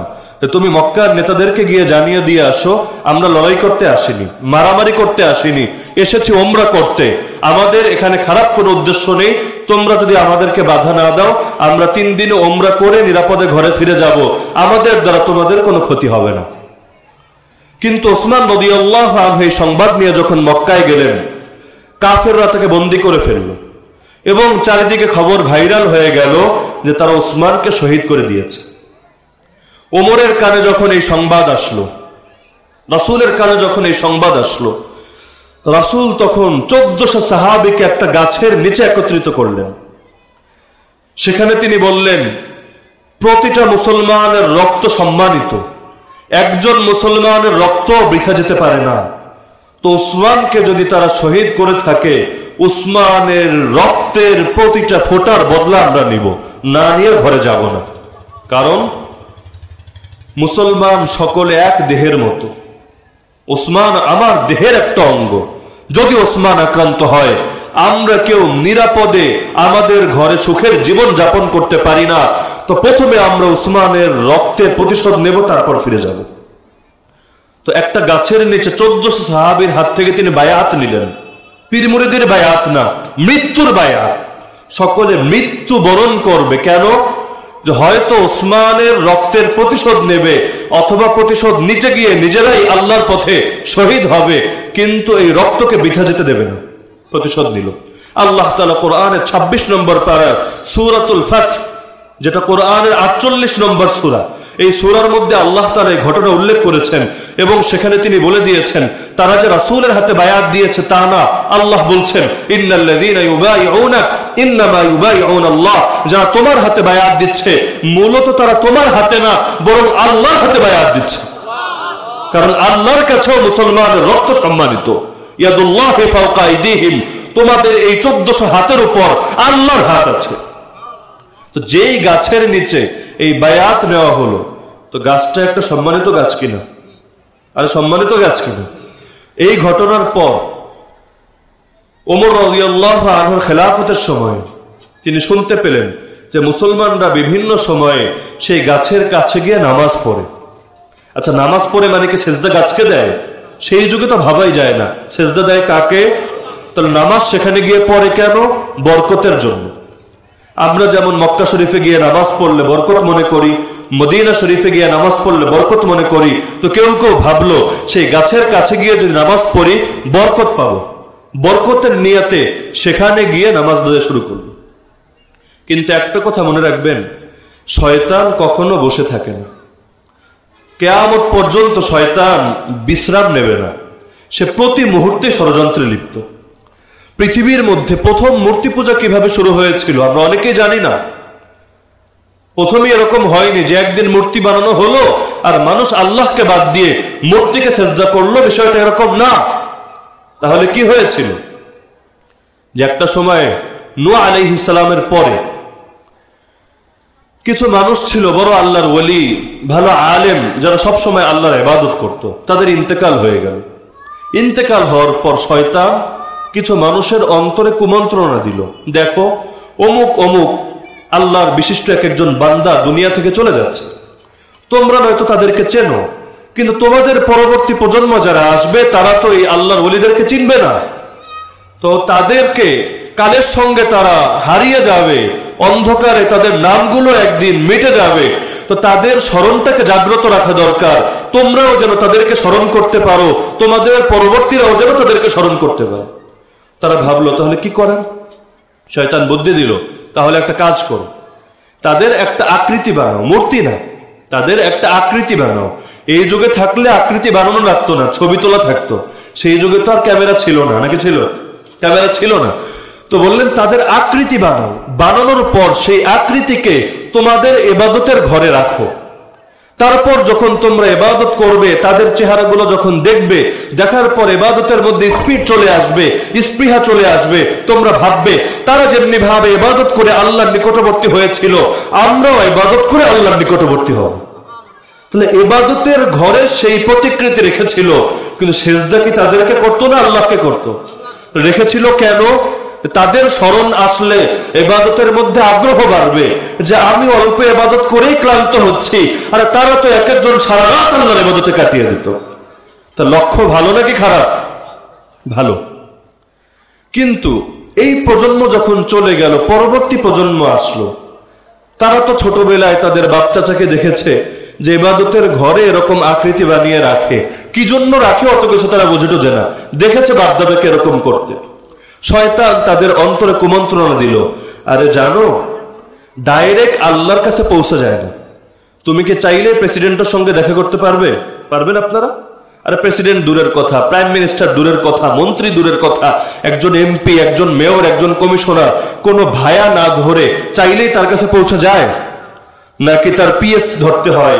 Speaker 2: তুমি মক্কার নেতাদেরকে গিয়ে জানিয়ে দিয়ে আসো, আমরা লড়াই করতে আসিনি, মারামারি করতে আসিনি, এসেছি ওমরা করতে। আমাদের এখানে খারাপ কোনো উদ্দেশ্য নেই, তোমরা যদি আমাদেরকে বাধা না দাও, আমরা তিন দিনে ওমরা করে নিরাপদে ঘরে ফিরে যাব। আমাদের দ্বারা তোমাদের কোনো ক্ষতি হবে না। কিন্তু ওসমান নদী আল্লাহ এই সংবাদ নিয়ে যখন মক্কায় গেলেন, কাফেররা তাকে বন্দি করে ফেলল। এবং চারিদিকে খবর ভাইরাল হয়ে গেল যে তারা ওসমানকে শহীদ করে দিয়েছে। ওমরের কানে যখন এই সংবাদ আসলো, রাসুলের কানে যখন এই সংবাদ আসলো, রাসুল তখন চোদ্দশো সাহাবিকে একটা গাছের নিচে একত্রিত করলেন। সেখানে তিনি বললেন, প্রতিটা মুসলমানের রক্ত সম্মানিত। একজন মুসলমানের রক্ত বৃথা যেতে পারে না। তো উসমানকে যদি তারা শহীদ করে থাকে উসমানের রক্তের প্রতিটা ফোটার বদলা আমরা নিব। না নিয়ে ঘরে যাব না। কারণ মুসলমান সকলে এক দেহের মতো। ওসমান আমার দেহের একটা অঙ্গ। যদি ওসমান আক্রান্ত হয়, আমরা কেউ নিরাপদে আমাদের ঘরে সুখের জীবন যাপন করতে পারি না। তো প্রথমে আমরা উসমানের রক্তের প্রতিশোধ নেব, তারপর ফিরে যাব। তো একটা গাছের নিচে চোদ্দশো সাহাবির হাত থেকে তিনি বায়াত নিলেন। পীরমুরিদের বায়াত না, মৃত্যুর বায়াত। সকলে মৃত্যু বরণ করবে। কেন? যে হয়তো ওসমানের রক্তের প্রতিশোধ নেবে অথবা প্রতিশোধ নিচে গিয়ে নিজেরাই আল্লাহর পথে শহীদ হবে, কিন্তু এই রক্তকে বিঠা যেতে দেবে না। প্রতিশোধ নিল। আল্লাহ তালা কোরআনের ২৬ নম্বর পাড়ার সুরাতুল ফাত যেটা কোরআনের আটচল্লিশ নম্বর সুরা। এই সুরার মধ্যে আল্লাহ তালা এই ঘটনা উল্লেখ করেছেন এবং সেখানে তিনি বলে দিয়েছেন, তারা যে রাসূলের হাতে বায়াত দিয়েছে তা না, আল্লাহ বলছেন যারা তোমার হাতে বায়াত দিচ্ছে, মূলত তারা তোমার হাতে না, বরং আল্লাহর হাতে বায়াত দিচ্ছে। কারণ আল্লাহর কাছেও মুসলমানের রক্ত সম্মানিত। তোমাদের এই চোদ্দশো হাতের উপর আল্লাহর হাত আছে। তো যেই গাছের নিচে এই বায়াত নেওয়া হলো। তো গাছটা একটা সম্মানিত গাছ কিনা? আরে সম্মানিত গাছ কিনা? এই ঘটনার পর ওমর আনহর খেলাফতের সময় তিনি শুনতে পেলেন যে মুসলমানরা বিভিন্ন সময়ে সেই গাছের কাছে গিয়ে নামাজ পড়ে। আচ্ছা নামাজ পড়ে মানে কি সেজদা গাছকে দেয়? সেই যুগে তো ভাবাই যায় না। সেজদা দেয় কাকে? তাহলে নামাজ সেখানে গিয়ে পড়ে কেন? বরকতের জন্য। আমরা যেমন মক্কা শরীফে গিয়ে নামাজ পড়লে বরকত মনে করি, মদিনা শরীফে গিয়ে নামাজ পড়লে বরকত মনে করি, তো কেউ কেউ ভাবলো, সেই গাছের কাছে গিয়ে যদি নামাজ পড়ি, বরকত পাবো। বরকতের নিয়াতে সেখানে গিয়ে নামাজ দেওয়া শুরু করল কিন্তু একটা কথা মনে রাখবেন, শয়তান কখনো বসে থাকে না। কেয়ামত পর্যন্ত শয়তান বিশ্রাম নেবে না। সে প্রতি মুহূর্তে ষড়যন্ত্রে লিপ্ত। পৃথিবীর মধ্যে প্রথম মূর্তি পূজা কীভাবে শুরু হয়েছিল, আমরা অনেকেই জানি না। প্রথমে এরকম হয়নি যে একদিন মূর্তি বানানো হলো আর মানুষ আল্লাহকে বাদ দিয়ে মূর্তিকে চেষ্টা করল, বিষয়টা এরকম না। তাহলে কি হয়েছিল? যে একটা সময় নু আলাইহ ইসলামের পরে কিছু মানুষ ছিল, বড় আল্লাহর ওলি, ভালো আলেম, যারা সব সময় আল্লাহর ইবাদত করত। তাদের ইন্তেকাল হয়ে গেল। ইন্তেকাল হওয়ার পর শয়তান কিছু মানুষের অন্তরে কুমন্ত্রণা দিল। দেখো, অমুক অমুক আল্লাহর বিশিষ্ট এক একজন বান্দা দুনিয়া থেকে চলে যাচ্ছে। তোমরা নয়তো তাদেরকে চেনো, কিন্তু তোমাদের পরবর্তী প্রজন্ম যারা আসবে, তারা তো এই আল্লাহর ওলিদেরকে চিনবে না। তো তাদেরকে কালের সঙ্গে তারা হারিয়ে যাবে, অন্ধকারে তাদের নামগুলো একদিন মিটে যাবে। তো তাদের স্মরণটাকে জাগ্রত রাখা দরকার। তোমরাও যেন তাদেরকে স্মরণ করতে পারো, তোমাদের পরবর্তীরাও যেন তাদেরকে স্মরণ করতে পারো। তারা ভাবলো, তাহলে কি করেন শয়তান বুদ্ধি দিল, তাহলে একটা কাজ করো। তাদের একটা আকৃতি বানাও, মূর্তি না। তাদের একটা আকৃতি বানাও। এই যুগে থাকলে আকৃতি বানানো লাগতো না, ছবি তোলা থাকতো। সেই যুগে তো আর ক্যামেরা ছিল না, নাকি ছিল? ক্যামেরা ছিল না। তো বললেন, তাদের আকৃতি বানাও। বানানোর পর সেই আকৃতিকে তোমাদের এবাদতের ঘরে রাখো। তারপর যখন তোমরা এবাদত করবে, তাদের চেহারাগুলো যখন দেখবে, দেখার পর এবাদতের মধ্যে স্পিড চলে আসবে, স্পৃহা চলে আসবে, তোমরা ভাববে, তারা যেমনি ভাবে এবাদত করে আল্লাহর নিকটবর্তী হয়েছিল, আমরাও এবাদত করে আল্লাহর নিকটবর্তী হব। তাহলে এবাদতের ঘরে সেই প্রতিকৃতি রেখেছিল, কিন্তু সেজদা কি তাদেরকে করতো না আল্লাহকে করতো? রেখেছিল কেন? তাদের স্মরণ আসলে এবাদতের মধ্যে আগ্রহ বাড়বে যে আমি অল্প এবাদত করেই ক্লান্ত হচ্ছি। আর তারা তো এক একজন সারা রাত আল্লাহর এবাদতে কাটিয়ে দিত। তা লক্ষ্য ভালো নাকি খারাপ? ভালো। কিন্তু এই প্রজন্ম যখন চলে গেল, পরবর্তী প্রজন্ম আসলো, তারা তো ছোটবেলায় তাদের বাচ্চাচাকে দেখেছে যে ইবাদতের ঘরে এরকম আকৃতি বানিয়ে রাখে। কি জন্য রাখে অত কিছু তারা বুঝে টুঝে না। দেখেছে বাপদাদাকে এরকম করতে। শয়তান তাদের অন্তরে কুমন্ত্রণা দিল। আরে জানো ডাইরেক্ট আল্লাহর কাছে পৌঁছে যায় না। তুমি কি চাইলে প্রেসিডেন্টের সঙ্গে দেখা করতে পারবে? পারবেন আপনারা? আরে প্রেসিডেন্ট দূরের কথা প্রাইম মিনিস্টার দূরের কথা, মন্ত্রী দূরের কথা, একজন এমপি একজন মেয়র একজন কমিশনার কোনো ভায়া না ধরে চাইলেই তার কাছে পৌঁছা যায়। নাকি তার পিএস ধরতে হয়?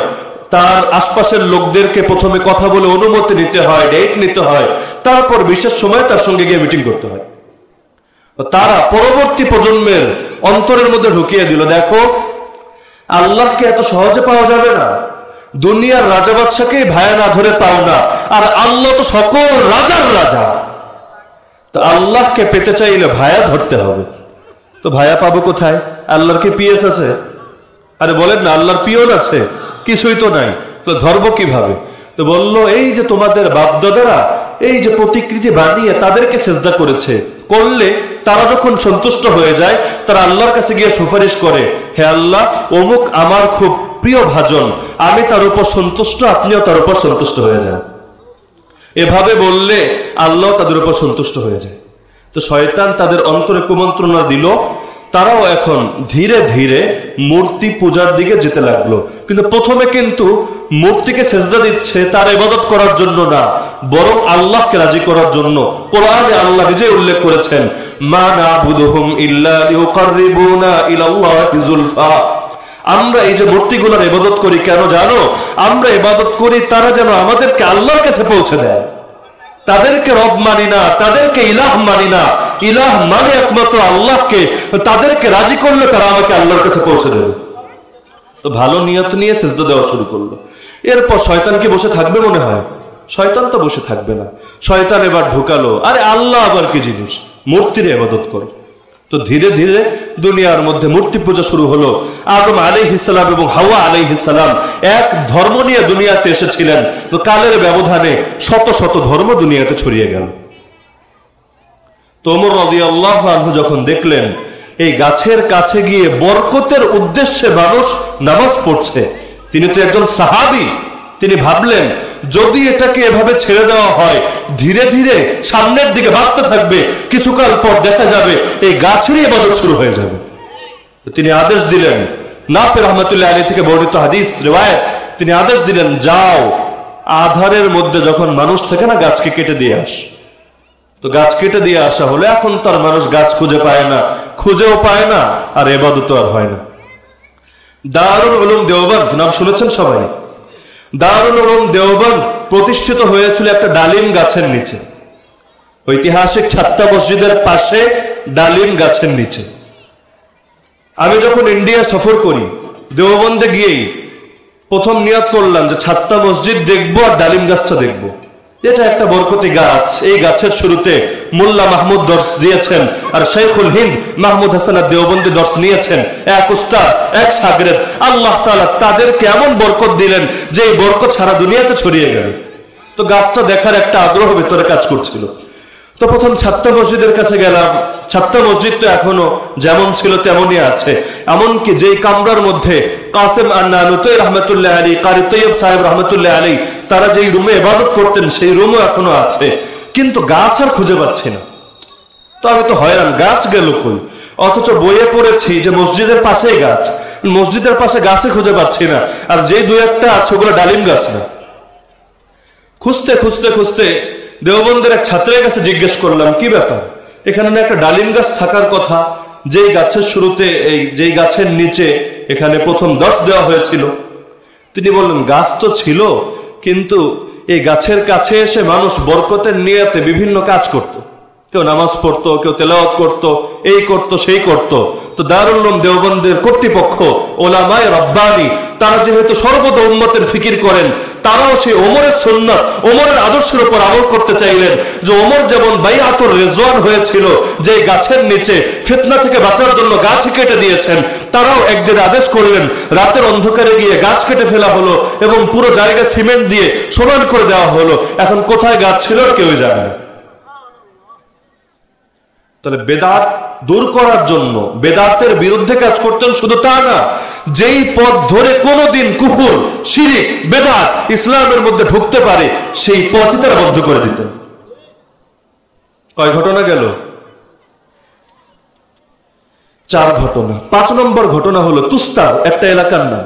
Speaker 2: তার আশপাশের লোকদেরকে প্রথমে কথা বলে অনুমতি নিতে হয় ডেট নিতে হয়, তারপর বিশেষ সময় তার সঙ্গে গিয়ে মিটিং করতে হয়। তারা পরবর্তী প্রজন্মের অন্তরের মধ্যে ঢুকিয়ে দিল। দেখো, আল্লাহকে এত সহজে পাওয়া যাবে না। দুনিয়ার রাজা বাদশাকে ভায়া না ধরে পাও না। আর আল্লাহ তো সকল রাজার রাজা। তো আল্লাহকে পেতে চাইলে ভায়া ধরতে হবে। তো ভায়া পাবো কোথায়? আল্লাহর কি পিএস আছে? আরে বলেন না, আল্লাহর পিওন আছে। কিছুই তো নাই। তো ধরবো কীভাবে? তো বলল, এই যে তোমাদের বাপদাদারা, এই যে প্রতিকৃতি বানিয়ে তাদেরকে সেজদা করেছে করলে তারা যখন সন্তুষ্ট হয়ে যায়, তারা আল্লাহর কাছে গিয়ে সুপারিশ করে, হে আল্লাহ, অমুক আমার খুব প্রিয় ভাজন, আমি তার উপর সন্তুষ্ট, আপনিও তার উপর সন্তুষ্ট হয়ে যান। এভাবে বললে আল্লাহ তাদের উপর সন্তুষ্ট হয়ে যায়। তো শয়তান তাদের অন্তরে কুমন্ত্রণা দিল, তারাও এখন ধীরে ধীরে মূর্তি পূজার দিকে যেতে লাগল। কিন্তু প্রথমে কিন্তু মূর্তিকে সেজদা দিচ্ছে, তার এবাদত করার জন্য না। বরং আল্লাহকে রাজি করার জন্য কোরআনে আল্লাহ নিজে উল্লেখ করেছেন, মা ইল্লা লিউকাররিবুনা ইলাল্লাহি যুলফা আমরা এই যে মূর্তিগুলোর ইবাদত করি কেন জানো? আমরা ইবাদত করি তারা যেন আমাদেরকে আল্লাহর কাছে পৌঁছে দেয়। তাদেরকে রব মানি না, তাদেরকে ইলাহ মানি না। ইলাহ মানে একমাত্র আল্লাহকে, তাদেরকে রাজি করলে তারা আমাকে আল্লাহর কাছে পৌঁছে দেবে। তো ভালো নিয়ত নিয়ে সেজদা দেওয়া শুরু করল। এরপর শয়তান কি বসে থাকবে মনে হয়? শয়তান তো বসে থাকবে না। শয়তান এবার ঢুকালো। আরে আল্লাহ আবার কি জিনিস? মূর্তির ইবাদত করো। তো ধীরে ধীরে দুনিয়ার মধ্যে মূর্তি পূজা শুরু হলো। আদম আলাইহিসালাম এবং হাওয়া আলাইহিসালাম এক ধর্ম নিয়ে দুনিয়াতে এসেছিলেন। তো কালের ব্যবধানে শত শত ধর্ম দুনিয়াতে ছড়িয়ে গেল। তোমর রদি আল্লাহ যখন দেখলেন, এই গাছের কাছে গিয়ে বরকতের উদ্দেশ্যে মানুষ নামাজ পড়ছে। তিনি তো একজন সাহাবি। তিনি ভাবলেন, যদি এটাকে এভাবে ছেড়ে দেওয়া হয়, ধীরে ধীরে সামনের দিকে বাড়তে থাকবে, কিছুকাল পর দেখা যাবে এই গাছেরই এবাদত শুরু হয়ে যাবে। তিনি আদেশ দিলেন, নাফের রহমতুল্লাহ আলী থেকে বর্ণিত হাদিস রেওয়ায়ত, তিনি আদেশ দিলেন, যাও, আধারের মধ্যে যখন মানুষ থাকে না, গাছকে কেটে দিয়ে আস। তো গাছ কেটে দিয়ে আসা হলে, এখন তার মানুষ গাছ খুঁজে পায় না, খুঁজেও পায় না, আর এবাদত আর হয় না। দারুল উলুম দেওবন্দ, নাম শুনেছেন সবাই? দারুল দেওবান প্রতিষ্ঠিত হয়েছিল একটা ডালিম গাছের নিচে। ঐতিহাসিক ছাত্তা মসজিদের পাশে ডালিম গাছের নিচে। আমি যখন ইন্ডিয়া সফর করি, দেওবন্দে গিয়েই প্রথম নিয়ত করলাম যে ছাত্তা মসজিদ দেখব আর ডালিম গাছটা দেখব। এটা একটা বরকতি গাছ। এই গাছের শুরুতে মোল্লা মাহমুদ দর্শ দিয়েছেন আর শেখুল হিন্দ মাহমুদ হাসান দেওবন্দি দর্শ নিয়েছেন। এক উস্তাদ, এক সাগরেদ আল্লাহ তাআলা তাদেরকে এমন বরকত দিলেন যে এই বরকত সারা দুনিয়াতে ছড়িয়ে গেল। তো গাছটা দেখার একটা আগ্রহ ভেতরে কাজ করছিল। তো প্রথম ছাত্র মসজিদের কাছে গেলাম। ছাত্র মসজিদ তো এখনও যেমন ছিল তেমনই আছে। এমনকি যেই কামরার মধ্যে কাসেম আন্না রহমতুল্লাহ আলী কারি তৈয়ব সাহেব রহমতুল্লাহ আলী তারা যেই রুমে ইবাদত করতেন, সেই রুমও এখনও আছে। কিন্তু গাছ আর খুঁজে পাচ্ছি না। তো আমি তো হয়রান, গাছ গেল কই? অথচ বইয়ে পড়েছি যে মসজিদের পাশেই গাছ। মসজিদের পাশে গাছে খুঁজে পাচ্ছি না। আর যে দুই একটা আছে, ওগুলো ডালিম গাছ না। খুঁজতে খুঁজতে খুঁজতে দেওবন্দের এক ছাত্রের কাছে জিজ্ঞেস করলাম, কি ব্যাপার? এখানে না একটা ডালিম গাছ থাকার কথা? যেই গাছের শুরুতে, এই যেই গাছের নিচে এখানে প্রথম দশ দেওয়া হয়েছিল। তিনি বললেন, গাছ তো ছিল কিন্তু এই গাছের কাছে এসে মানুষ বরকতের নিয়াতে বিভিন্ন কাজ করত। কেউ নামাজ পড়তো, কেউ তেলাওয়াত করত, এই করত, সেই করত তো দারুল্লম দেওবন্দের কর্তৃপক্ষ, ওলামায় রব্বানি, তারা যেহেতু সর্বদা উন্মতের ফিকির করেন, তারাও সেই ওমরের সুন্নাত, ওমরের আদর্শের উপর আমল করতে চাইলেন যে ওমর যেমন বাইআতুর রেজওয়ান হয়েছিল, যে গাছের নিচে ফিতনা থেকে বাঁচার জন্য গাছ কেটে দিয়েছেন, তারাও একদিন আদেশ করলেন, রাতের অন্ধকারে গিয়ে গাছ কেটে ফেলা হলো এবং পুরো জায়গা সিমেন্ট দিয়ে সমান করে দেওয়া হলো। এখন কোথায় গাছ ছিল কেউ জানে তাহলে বেদাত দূর করার জন্য বেদাতের বিরুদ্ধে কাজ করতেন শুধু তা না, যেই পথ ধরে কোনোদিন কুকুর শিরিক, বেদাত ইসলামের মধ্যে ঢুকতে পারে, সেই পথই তারা বন্ধ করে দিতেন। কয় ঘটনা গেল? চার ঘটনা। পাঁচ নম্বর ঘটনা হলো তুস্তার, একটা এলাকার নাম।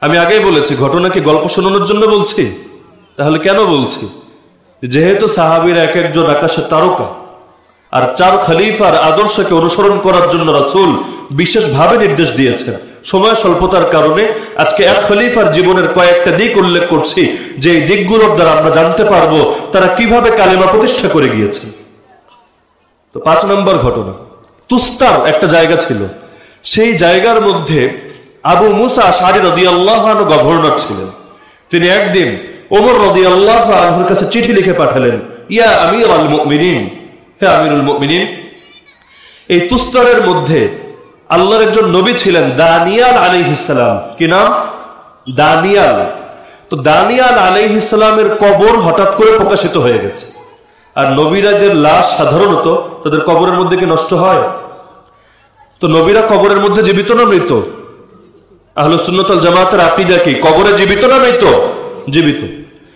Speaker 2: আমি আগেই বলেছি ঘটনা কি গল্প শোনানোর জন্য বলছি। তাহলে কেন বলছি? যেহেতু সাহাবির এক একজন আকাশের তারকা আর চার খালিফার আদর্শকে অনুসরণ করার জন্য রাসুল বিশেষভাবে নির্দেশ দিয়েছেন সময় স্বল্পতার কারণে আজকে এক খলিফার জীবনের কয়েকটা দিক উল্লেখ করছি যে এই দিকগুলোর দ্বারা আমরা জানতে পারব তারা কীভাবে কালেমা প্রতিষ্ঠা করে গিয়েছেন তো পাঁচ নম্বর ঘটনা, তুস্তার একটা জায়গা ছিল। সেই জায়গার মধ্যে আবু মুসা সারি রদি আল্লাহ গভর্নর ছিলেন। তিনি একদিন ওমর রদি আল্লাহ আনহুর কাছে চিঠি লিখে পাঠালেন, ইয়া আমির আল হে আমিরুল মুমিনিন, এই তুস্তরের মধ্যে আল্লাহর একজন নবী ছিলেন, দানিয়াল আলাইহিসসালাম কি নাম? দানিয়াল। তো দানিয়াল আলাইহিসসালামের কবর হঠাৎ করে প্রকাশিত হয়ে গেছে। আর নবীরাদের লাশ সাধারণত, তাদের কবরের মধ্যে কি নষ্ট হয়? তো নবীরা কবরের মধ্যে জীবিত না মৃত? আহলে সুন্নতল জামাতের আকিদা কি? কবরে জীবিত না মৃত? জীবিত।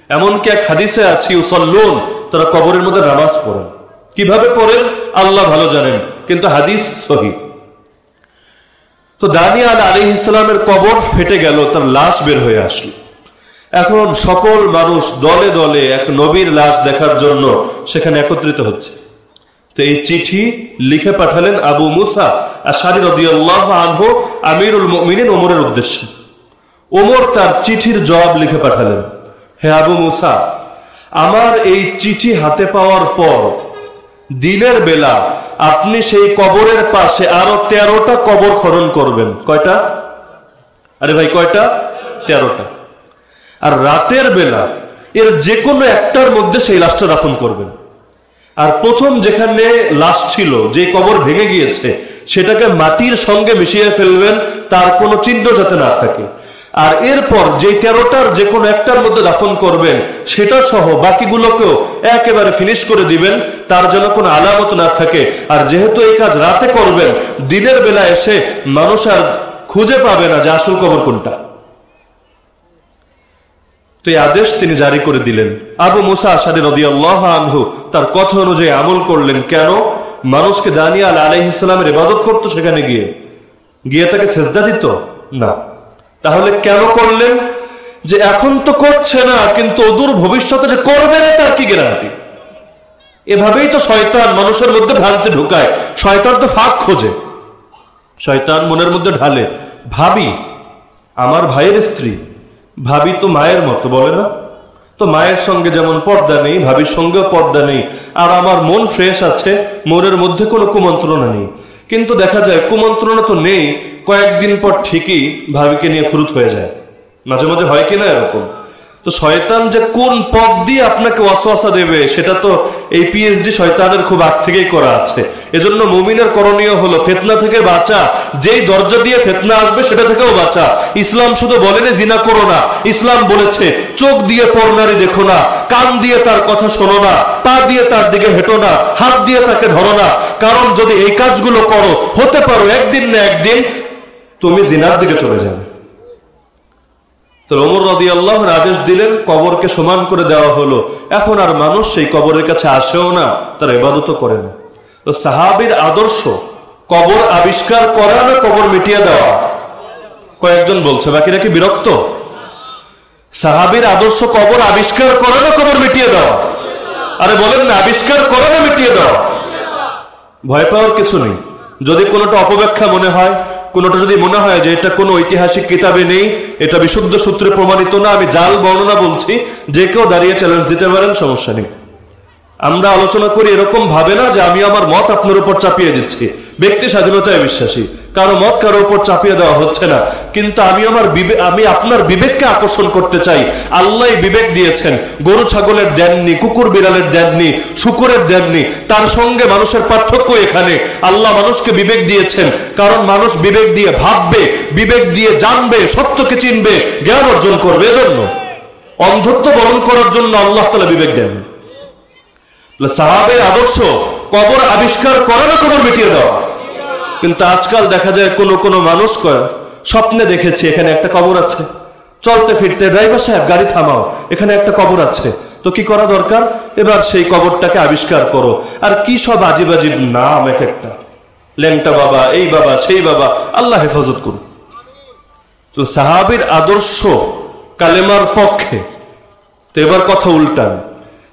Speaker 2: এমনকি এক হাদিসে আছে, ইউসাল্লুন, তারা কবরের মধ্যে নামাজ পড়েন। কীভাবে পড়েন? আল্লাহ ভালো জানেন, কিন্তু হাদিস সহি। তো দানিয়াল আলী ইসলামের কবর ফেটে গেল, তার লাশ বের হয়ে আসলো। এখন সকল মানুষ দলে দলে এক নবীর লাশ দেখার জন্য সেখানে একত্রিত হচ্ছে। তো এই চিঠি লিখে পাঠালেন আবু মুসা আশারি রদিয়াল্লাহ আনহু, আমিরুল মুমিনিন ওমরের উদ্দেশ্যে। ওমর তার চিঠির জবাব লিখে পাঠালেন, হে আবু মুসা, আমার এই চিঠি হাতে পাওয়ার পর দিনের বেলা আপনি সেই কবরের পাশে আরও তেরোটা কবর খনন করবেন। কয়টা? আরে ভাই, কয়টা? তেরোটা। আর রাতের বেলা এর যে কোনো একটার মধ্যে সেই লাশটা দাফন করবেন। আর প্রথম যেখানে লাশ ছিল, যে কবর ভেঙে গিয়েছে, সেটাকে মাটির সঙ্গে মিশিয়ে ফেলবেন, তার কোনো চিহ্ন যাতে না থাকে। আর এরপর যে তেরোটার যে কোনো একটার মধ্যে দাফন করবেন, সেটা সহ বাকিগুলোকেও একেবারে ফিনিশ করে দিবেন, তার যেন কোনো আলামত না থাকে। আর যেহেতু এই কাজ রাতে করবেন, দিনের বেলা এসে মানুষ আর খুঁজে পাবে না যে আসল কবর কোনটা। তো এই আদেশ তিনি জারি করে দিলেন। আবু মুসা আসাদি রদি আনহু তার কথা অনুযায়ী আমল করলেন, কেন? মানুষকে দানিয়াল আলাহ ইসলামের ইবাদত করতো সেখানে গিয়ে। গিয়ে তাকে সেজদা দিত? না। তাহলে কেন করলেন? যে এখন তো করছে না, কিন্তু অদূর ভবিষ্যতে যে করবে না, তার কি গ্যারান্টি এভাবেই তো শয়তান মানুষের মধ্যে ভ্রান্তি ঢুকায়। শয়তান তো ফাঁক খোঁজে। শয়তান মনের মধ্যে ঢালে, ভাবি, আমার ভাইয়ের স্ত্রী, ভাবি তো মায়ের মতো, বলে না? তো মায়ের সঙ্গে যেমন পর্দা নেই, ভাবির সঙ্গেও পর্দা নেই, আর আমার মন ফ্রেশ আছে, মনের মধ্যে কোনো কুমন্ত্রণা নেই। কিন্তু দেখা যায় কুমন্ত্রণা তো নেই, কয়েকদিন পর ঠিকই ভাবিকে নিয়ে ফুরুত হয়ে যায়। মাঝে মাঝে হয় কিনা এরকম? তো শয়তান যে কোন পথ দিয়ে আপনাকে ওয়াসওয়াসা দেবে, সেটা তো এই পিএইচডি শয়তানের খুব আগ থেকেই করা আছে। এজন্য মুমিনের করণীয় হলো ফেতনা থেকে বাঁচা। যেই দরজা দিয়ে ফেতনা আসবে, সেটা থেকেও বাঁচা। ইসলাম শুধু বলেনি, জিনা করো না। ইসলাম বলেছে, চোখ দিয়ে পড়নারি দেখো না, কান দিয়ে তার কথা শোনো না, পা দিয়ে তার দিকে হেঁটো না, হাত দিয়ে তাকে ধরো না। কারণ যদি এই কাজগুলো করো, হতে পারো একদিন না একদিন, তুমি জিনার দিকে চলে যাবে। তো ওমর রদি আদেশ দিলেন, কবরকে সমান করে দেওয়া হলো। এখন আর মানুষ সেই কবরের কাছে আসেও না, তার এবাদতও করে না। তো সাহাবির আদর্শ, কবর আবিষ্কার করা না কবর মিটিয়ে দেওয়া? কয়েকজন বলছে, বাকিরা কি বিরক্ত? সাহাবির আদর্শ, কবর আবিষ্কার করা না কবর মিটিয়ে দেওয়া? আরে বলেন না, আবিষ্কার করা না মিটিয়ে দেওয়া? ভয় পাওয়ার কিছু নেই। যদি কোনোটা অপব্যাখ্যা মনে হয় কোনোটা যদি মনে হয় যে এটা কোনো ঐতিহাসিক কিতাবে নেই, এটা বিশুদ্ধ সূত্রে প্রমাণিত না, আমি জাল বর্ণনা বলছি, যে কেউ দাঁড়িয়ে চ্যালেঞ্জ দিতে পারেন, সমস্যা নেই। আমরা আলোচনা করি এরকম ভাবে না যে আমি আমার মত আপনার উপর চাপিয়ে দিচ্ছি। ব্যক্তি স্বাধীনতায় বিশ্বাসী। কারও মত কারও উপর চাপিয়ে দেওয়া হচ্ছে না। কিন্তু আমি আমার আমি আপনার বিবেককে আকর্ষণ করতে চাই। আল্লাহ বিবেক দিয়েছেন। গরু ছাগলের দেননি, কুকুর বিড়ালের দেননি, শুকুরের দেননি। তার সঙ্গে মানুষের পার্থক্য এখানে। আল্লাহ মানুষকে বিবেক দিয়েছেন। কারণ মানুষ বিবেক দিয়ে ভাববে, বিবেক দিয়ে জানবে, সত্যকে চিনবে, জ্ঞান অর্জন করবে। এজন্য অন্ধত্ব বরণ করার জন্য আল্লাহ তালা বিবেক দেন। সাহাবের আদর্শ, কবর আবিষ্কার করা না কবর মিটিয়ে দেওয়া? কিন্তু আজকাল দেখা যায় কোনো কোনো মানুষ স্বপ্নে দেখেছি, এখানে একটা কবর আছে। চলতে ফিরতে, ড্রাইভার সাহেব, গাড়ি থামাও, এখানে একটা কবর আছে। তো কি করা দরকার? এবার সেই কবরটাকে আবিষ্কার করো। আর কি সব আজিব আজিব নাম এক একটা। ল্যাংটা বাবা, এই বাবা, সেই বাবা, আল্লাহ হেফাজত করুন। তো সাহাবির আদর্শ কালেমার পক্ষে। তো এবার কথা উল্টান।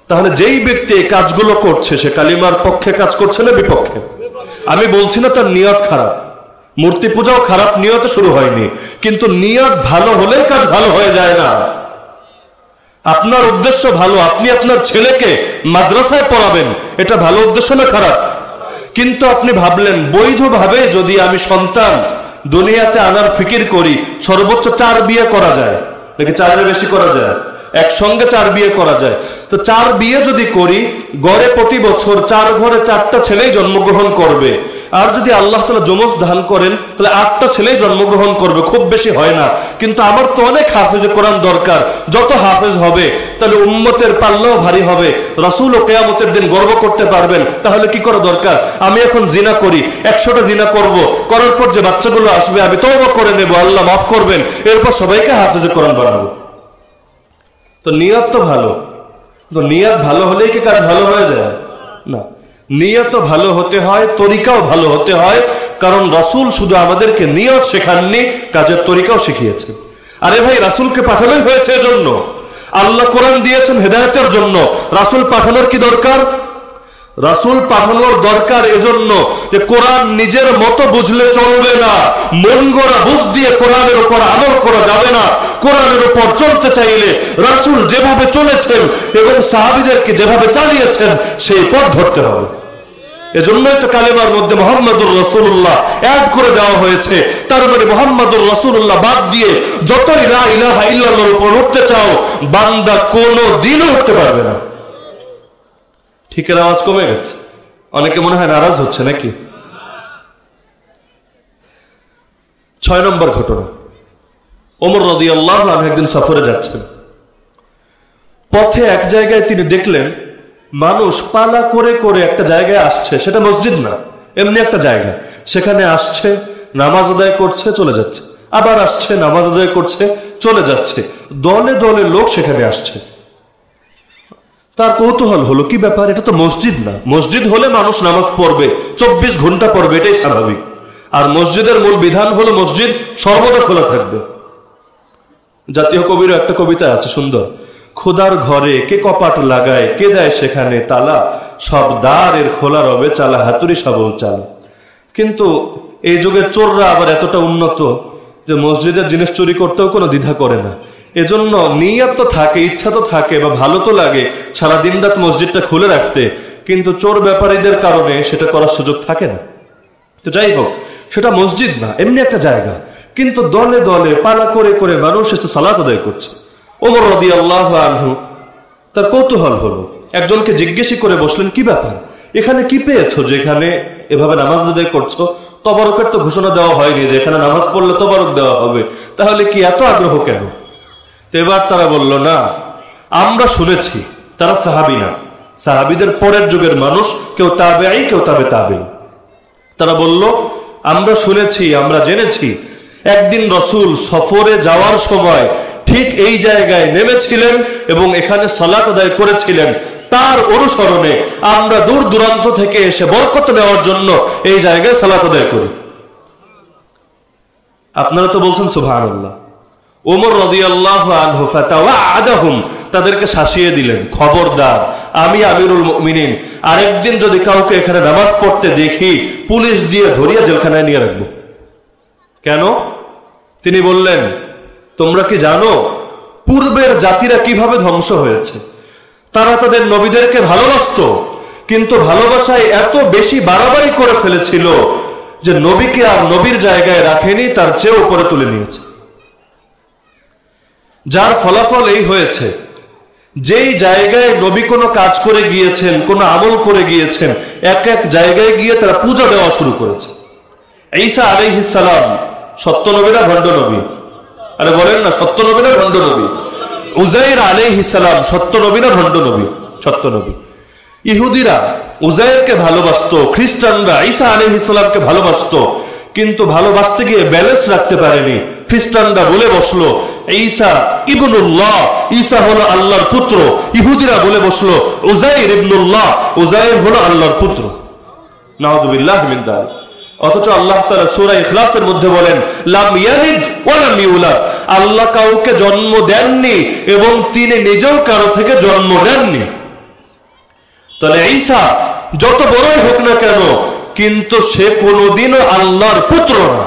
Speaker 2: তাহলে যেই ব্যক্তি এই কাজগুলো করছে, সে কালিমার পক্ষে কাজ করছে না বিপক্ষে? আমি বলছি না তার নিয়ত খারাপ। মূর্তি পূজাও খারাপ, নিয়ত শুরু হয়নি। কিন্তু নিয়ত ভালো হলে কাজ ভালো হয়ে যায় না। আপনার উদ্দেশ্য ভালো, আপনি আপনার ছেলেকে মাদ্রাসায় পড়াবেন, এটা ভালো উদ্দেশ্য না খারাপ? কিন্তু আপনি ভাবলেন, বৈধভাবে যদি আমি সন্তান দুনিয়াতে আনার ফিকির করি, সর্বোচ্চ চার বিয়ে করা যায়। নাকি চারের বেশি করা যায়? একসঙ্গে চার বিয়ে করা যায়। তো চার বিয়ে যদি করি, গড়ে প্রতি বছর চার ঘরে চারটা ছেলেই জন্মগ্রহণ করবে। আর যদি আল্লাহ তালা যমজ দান করেন, তাহলে আটটা ছেলেই জন্মগ্রহণ করবে, খুব বেশি হয় না। কিন্তু আমার তো অনেক হাফেজে কোরআন দরকার, যত হাফেজ হবে, তাহলে উম্মতের পাল্লাও ভারী হবে। রসুল ও কেয়ামতের দিন গর্ব করতে পারবেন, তাহলে কি করা দরকার? আমি এখন জিনা করি, একশোটা জিনা করব। করার পর যে বাচ্চাগুলো আসবে, আমি তওবা করে নেব, আল্লাহ মাফ করবেন। এরপর সবাইকে হাফেজে কোরআন বানাবো। তো নিয়ত তো ভালো। তো নিয়ত ভালো হলেই কি কাজ ভালো হয়ে যায়? না। নিয়ত ভালো হতে হয়, তরিকাও ভালো হতে হয়, কারণ রাসূল শুধু আমাদেরকে নিয়ত শেখাননি, কাজের তরিকাও শিখিয়েছে আরে ভাই, রাসুলকে পাঠানোই হয়েছে এজন্য। আল্লাহ কোরআন দিয়েছেন হেদায়তের জন্য। রাসুল পাঠানোর কি দরকার? রাসুল পাঠানোর দরকার এজন্য যে কোরআন নিজের মতো বুঝলে চলবে না। মন গড়া বুঝ দিয়ে কোরআনের উপর আমল করা যাবে না। কোরআনের উপর চলতে চাইলে রাসুল যেভাবে চলেছেন এবং সাহাবিদেরকে যেভাবে চালিয়েছেন, সেই পথ ধরতে হবে। এজন্যই তো কালেমার মধ্যে মোহাম্মদুর রসুল্লাহ অ্যাড করে দেওয়া হয়েছে। তার মানে মোহাম্মদুর রসুল্লাহ বাদ দিয়ে যতই লা ইলাহা ইল্লাল্লাহর উপর উঠতে চাও, বান্দা কোনো দিনও উঠতে পারবে না। ঠিকের আওয়াজ কমে গেছে। অনেকে মনে হয় নারাজ হচ্ছে নাকি? ছয় নম্বর ঘটনা। ওমর রদি আল্লাহ একদিন সফরে যাচ্ছেন। পথে এক জায়গায় তিনি দেখলেন, মানুষ পালা করে করে একটা জায়গায় আসছে। সেটা মসজিদ না, এমনি একটা জায়গা। সেখানে আসছে, নামাজ আদায় করছে, চলে যাচ্ছে। আবার আসছে, নামাজ আদায় করছে, চলে যাচ্ছে। দলে দলে লোক সেখানে আসছে। তার কৌতূহল হলো, কি ব্যাপার? এটা তো মসজিদ না। মসজিদ হলে মানুষ নামাজ পড়বে, চব্বিশ ঘণ্টা পড়বে, এটাই স্বাভাবিক। আর মসজিদের মূল বিধান হলো মসজিদ সর্বদা খোলা থাকবে। জাতীয় কবিরও একটা কবিতা আছে, সুন্দর। খোদার ঘরে কে কপাট লাগায়, কে দেয় সেখানে তালা? সব দ্বার এর খোলা রবে চালা হাতুরি সবল চাল। কিন্তু এই যুগের চোররা আবার এতটা উন্নত যে মসজিদের জিনিস চুরি করতেও কোনো দ্বিধা করে না। এজন্য নিয়াত তো থাকে, ইচ্ছা তো থাকে বা ভালো তো লাগে সারা দিন রাত মসজিদটা খুলে রাখতে। কিন্তু চোর ব্যাপারীদের কারণে সেটা করার সুযোগ থাকে না। তো যাই হোক, সেটা মসজিদ না, এমনি একটা জায়গা। কিন্তু দলে দলে, পালা করে করে মানুষ এসে সালাত আদায় করছে। ওমর রদি আল্লাহ আনহু তার কৌতূহল হলো। একজনকে জিজ্ঞেসই করে বসলেন, কি ব্যাপার? এখানে কি পেয়েছ যেখানে এভাবে নামাজ আদায় করছ? তবারকের তো ঘোষণা দেওয়া হয়নি যে এখানে নামাজ পড়লে তবারক দেওয়া হবে। তাহলে কি এত আগ্রহ কেন? এবার তারা বলল, না, আমরা শুনেছি, তারা সাহাবি না। সাহাবিদের পরের যুগের মানুষ, কেউ তাবে আই কেউ তাবে তাবে তারা বলল, আমরা শুনেছি, আমরা জেনেছি, একদিন রসুল সফরে যাওয়ার সময় ঠিক এই জায়গায় নেমেছিলেন এবং এখানে সালাত আদায় করেছিলেন। তার অনুসরণে আমরা দূর দূরান্ত থেকে এসে বরকত নেওয়ার জন্য এই জায়গায় সালাত আদায় করি। আপনারা তো বলছেন সুভান আল্লাহ ওমর রদিয়াল্লাহ আদাহুম তাদেরকে শাসিয়ে দিলেন। খবরদার, আমি আমিরুল মুমিনিন, আরেকদিন যদি কাউকে এখানে নামাজ পড়তে দেখি, পুলিশ দিয়ে ধরিয়া জেলখানায় নিয়ে রাখব। কেন? তিনি বললেন, তোমরা কি জানো, পূর্বের জাতিরা কীভাবে ধ্বংস হয়েছে? তারা তাদের নবীদেরকে ভালোবাসত, কিন্তু ভালোবাসায় এত বেশি বাড়াবাড়ি করে ফেলেছিল যে নবীকে আর নবীর জায়গায় রাখেনি, তার চেয়ে উপরে তুলে নিয়েছে। যার ফলাফল এই হয়েছে। যেই জায়গায় নবী কোনো কাজ করে গিয়েছেন, কোনো আমল করে গিয়েছেন, এক এক জায়গায় গিয়ে তারা পূজা দেওয়া শুরু করেছে। ঈসা আলাইহিসালাম সত্য নবীরা ভণ্ড নবী। আরে বলেন না সত্য নবীরা ভণ্ড নবী। উজাইর আলাইহিসালাম সত্য নবীরা ভণ্ড নবী সত্য নবী ইহুদিরা উজাইরকে ভালোবাসত, খ্রিস্টানরা ঈসা আলাইহিসালামকে ভালোবাসত, কিন্তু ভালোবাসতে গিয়ে ব্যালেন্স রাখতে পারেনি। খ্রিস্টানরা বলে বসল, ঈসা ইবনুল্লাহ, ঈসা হলো আল্লাহর পুত্র। ইহুদিরা বলে বসল উজাইর ইবনুল্লাহ উজাইর হলো আল্লাহর পুত্র। নাউজুবিল্লাহ মিন অথচ আল্লাহ তাআলা সূরা ইখলাসের মধ্যে বলেন, লাম ইয়ালিদ ওয়া লাম ইউলাদ। আল্লাহ কাউকে জন্ম দেননি এবং তিনি নিজেও কারও থেকে জন্ম নেননি। তাহলে ঈসা যত বড়ই হোক না কেন, কিন্তু সে কোনোদিনও আল্লাহর পুত্র না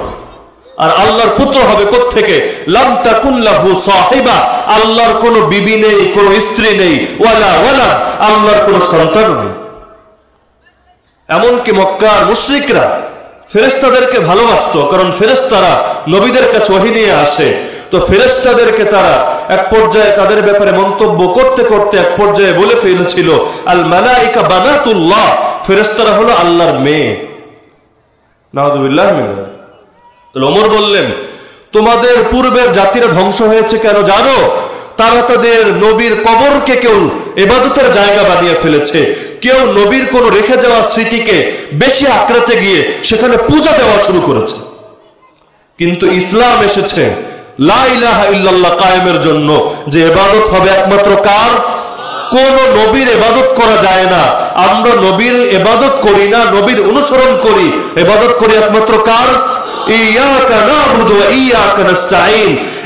Speaker 2: আর আল্লাহর পুত্র হবে থেকে লাম তাকুল্লাহু সাহিবা। আল্লাহর কোনো বিবি নেই, কোনো স্ত্রী নেই, ওয়ালা ওয়ালা। আল্লাহর কোনো সন্তান নেই। এমনকি মক্কার মুশরিকরা ফেরেস্তাদেরকে ভালোবাসত, কারণ ফেরেস্তারা নবীদের কাছে ওহি নিয়ে আসে। তো ফেরেস্তাদেরকে তারা এক পর্যায়ে তাদের ব্যাপারে মন্তব্য করতে করতে এক পর্যায়ে বলে ফেলেছিল, আল মালাইকা বানাতুল্লাহ। ফেরেস্তারা হলো আল্লাহর মেয়ে। নাহদুবিল্লাহ তাহলে ওমর বললেন, তোমাদের পূর্বের জাতিরা ধ্বংস হয়েছে কেন জানো? তারা তাদের নবীর কবরকে কেউ এবাদতের জায়গা বানিয়ে ফেলেছে। কেউ নবীর কোন রেখে যাওয়া স্মৃতিকে বেশি আঁকড়াতে গিয়ে সেখানে পূজা দেওয়া শুরু করেছে। কিন্তু ইসলাম এসেছে লা ইলাহা কায়েমের জন্য, যে এবাদত হবে একমাত্র কার? কোন নবীর এবাদত করা যায় না। আমরা নবীর এবাদত করি না, নবীর অনুসরণ করি। এবাদত করি একমাত্র কার?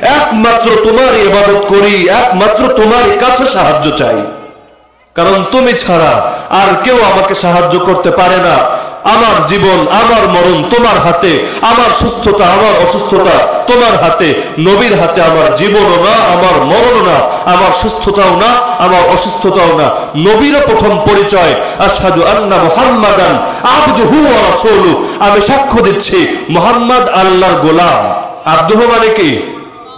Speaker 2: একমাত্র তোমার ইবাদত করি, একমাত্র তোমার কাছে সাহায্য চাই। কারণ তুমি ছাড়া আর কেউ আমাকে সাহায্য করতে পারে না। আমার জীবন, আমার মরণ তোমার হাতে, আমার সুস্থতা, আমার অসুস্থতা তোমার হাতে। নবীর হাতে আমার জীবনও না, আমার মরণও না, আমার সুস্থতাও না, আমার অসুস্থতাও না। নবীরও প্রথম পরিচয় আসাদু আন্না মুহাম্মাদান আবদুহু আমি সাক্ষ্য দিচ্ছি, মুহাম্মদ আল্লাহর গোলাম। আব্দুহ মানে কি?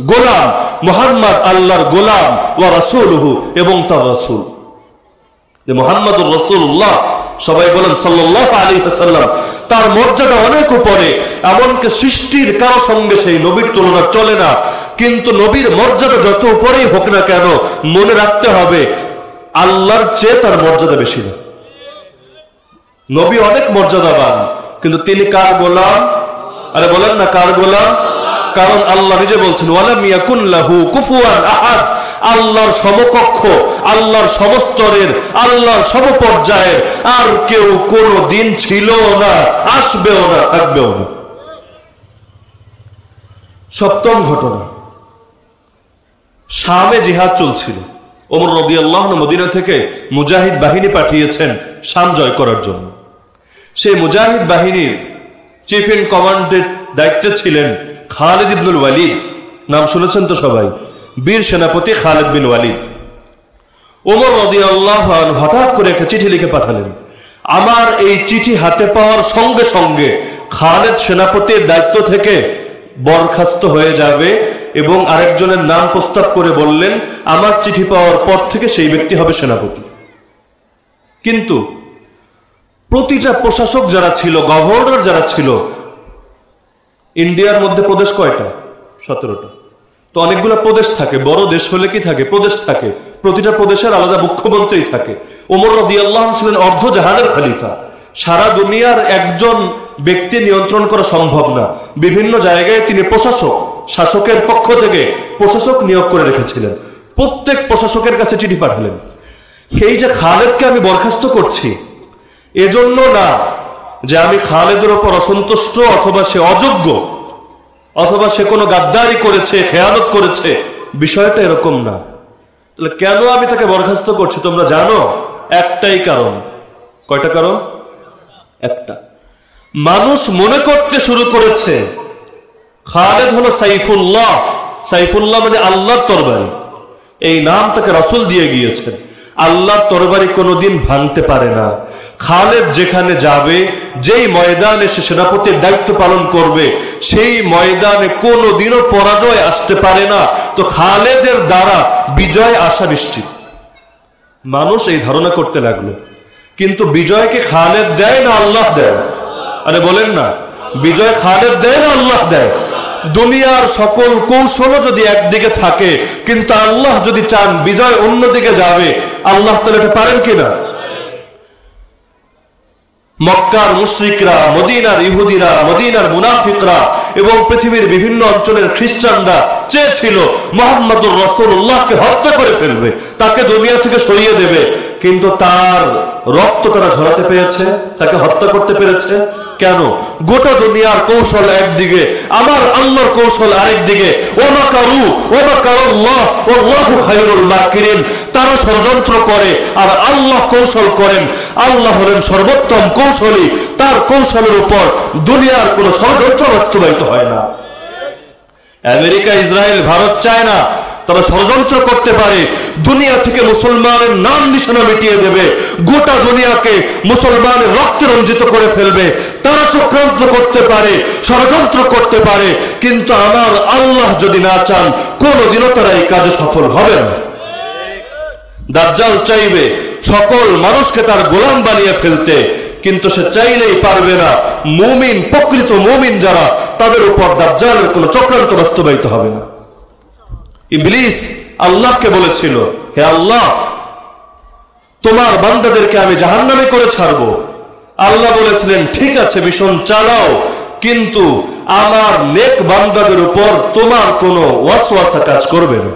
Speaker 2: গোলাম। মুহাম্মদ আল্লাহর গোলাম ওয়া রাসূলুহু এবং তার রাসূল। যে মোহাম্মদুর রসুল্লাহ সবাই বলেন সাল্লাহ আলী সাল্লাম তার মর্যাদা অনেক উপরে। এমনকি সৃষ্টির কারও সঙ্গে সেই নবীর তুলনা চলে না। কিন্তু নবীর মর্যাদা যত উপরেই হোক না কেন, মনে রাখতে হবে, আল্লাহর চেয়ে তার মর্যাদা বেশি না। নবী অনেক মর্যাদাবান, কিন্তু তিনি কার গোলাম? আরে বলেন না কার গোলাম? কারণ আল্লাহ নিজে বলছেন, ওয়ালাম ইয়াকুল্লাহু কুফুয়ান আহাদ। আল্লাহর সমকক্ষ, আল্লাহর সমস্তরের, আল্লাহর সমপর্যায়ের আর কেউ কোনো দিন ছিল না, আসবেও না, থাকবেও না। সপ্তম ঘটনা। শামে জিহাদ চলছিল। ওমর রদি আল্লাহ মদিনা থেকে মুজাহিদ বাহিনী পাঠিয়েছেন শাম জয় করার জন্য। সেই মুজাহিদ বাহিনীর চিফ ইন কমান্ডের দায়িত্বে ছিলেন খালিদ ইবনুল ওয়ালিদ। নাম শুনেছেন তো সবাই? বীর সেনাপতি খালিদ বিন ওয়ালিদ। ওমর রদি আল্লাহ হঠাৎ করে একটা চিঠি লিখে পাঠালেন। আমার এই চিঠি হাতে পাওয়ার সঙ্গে সঙ্গে খালেদ সেনাপতির দায়িত্ব থেকে বরখাস্ত হয়ে যাবে এবং আরেকজনের নাম প্রস্তাব করে বললেন, আমার চিঠি পাওয়ার পর থেকে সেই ব্যক্তি হবে সেনাপতি। কিন্তু প্রতিটা প্রশাসক যারা ছিল, গভর্নর যারা ছিল, ইন্ডিয়ার মধ্যে প্রদেশ কয়টা? সতেরোটা। তো অনেকগুলো প্রদেশ থাকে, বড় দেশ হলে কি থাকে? প্রদেশ থাকে। প্রতিটা প্রদেশের আলাদা মুখ্যমন্ত্রী থাকে। ওমর রদি আল্লাহ ছিলেন অর্ধ জাহানের খলিফা। সারা দুনিয়ার একজন ব্যক্তি নিয়ন্ত্রণ করা সম্ভব না। বিভিন্ন জায়গায় তিনি প্রশাসক, শাসকের পক্ষ থেকে প্রশাসক নিয়োগ করে রেখেছিলেন। প্রত্যেক প্রশাসকের কাছে চিঠি পাঠালেন। সেই যে খালেদকে আমি বরখাস্ত করছি, এজন্য না যে আমি খালেদের ওপর অসন্তুষ্ট অথবা সে অযোগ্য। অথবা সে কোনো গাদ্দারি করেছে খেয়ালত করেছে, বিষয়টা এরকম না। তাহলে কেন আমি তাকে বরখাস্ত করছি তোমরা জানো? একটাই কারণ। কয়টা কারণ? একটা। মানুষ মনে করতে শুরু করেছে, খালেদ হলো সাইফুল্লাহ। সাইফুল্লাহ মানে আল্লাহর তরবারি। এই নাম তাকে রসুল দিয়ে গিয়েছেন। আল্লাহর তরবারি কোনোদিন ভাঙতে পারে না। খালেদ যেখানে যাবে, যেই ময়দানে সে সেনাপতির দায়িত্ব পালন করবে, সেই ময়দানে কোনোদিনও পরাজয় আসতে পারে না। তো খালেদের দ্বারা বিজয় আসা নিশ্চিত। মানুষ এই ধারণা করতে লাগল। কিন্তু বিজয়কে খালেদ দেয় না আল্লাহ দেয়? আরে বলেন না। বিজয় খালেদ দেয় না আল্লাহ দেয়? দুনিয়ার সকল কৌশলও যদি একদিকে থাকে, কিন্তু আল্লাহ যদি চান বিজয় অন্যদিকে যাবে, আল্লাহ তাহলে এটা পারেন কিনা? মক্কার মুশ্রিকরা, মদিনার ইহুদিরা, মদিনার মুনাফিকরা এবং পৃথিবীর বিভিন্ন অঞ্চলের খ্রিস্টানরা চেয়েছিল, মোহাম্মদুর রসুল্লাহকে হত্যা করে ফেলবে, তাকে দুনিয়া থেকে সরিয়ে দেবে। কিন্তু তার রক্ত তারা ঝরাতে পেরেছে, তাকে হত্যা করতে পেরেছে। কেন? গোটা দুনিয়ার কৌশল একদিকে, আমার আল্লাহর কৌশল আরেকদিকে। ওমা কারু, ওমা খায়রুল মাকিরিন। তারা ষড়যন্ত্র করে আর আল্লাহ কৌশল করেন। আল্লাহ হলেন সর্বোত্তম কৌশলী। তার কৌশলের উপর দুনিয়ার কোনো ষড়যন্ত্র বাস্তবায়িত হয় না। আমেরিকা, ইসরায়েল, ভারত চায় না তারা ষড়যন্ত্র করতে পারে। দুনিয়া থেকে মুসলমানের নাম নিশানা মিটিয়ে দেবে। গোটা দুনিয়াকে মুসলমানের রক্তে রঞ্জিত করে ফেলবে। তারা চক্রান্ত করতে পারে, ষড়যন্ত্র করতে পারে, কিন্তু আমার আল্লাহ যদি না চান, কোনোদিনও তারা এই কাজে সফল হবে না। দাজ্জাল চাইবে সকল মানুষকে তার গোলাম বানিয়ে ফেলতে, কিন্তু সে চাইলেই পারবে না। মুমিন, প্রকৃত মুমিন যারা, তাদের উপর দাজ্জালের কোনো চক্রান্ত বাস্তবায়িত হবে না। ইবলিস আল্লাহকে বলেছিল, হে আল্লাহ, তোমার বান্দাদেরকে আমি জাহান নামে করে ছাড়ব। আল্লাহ বলেছিলেন, ঠিক আছে ভীষণ চালাও, কিন্তু আমার নেক বান্দাদের উপর তোমার কোনো ওয়াসওয়াসা কাজ করবে না।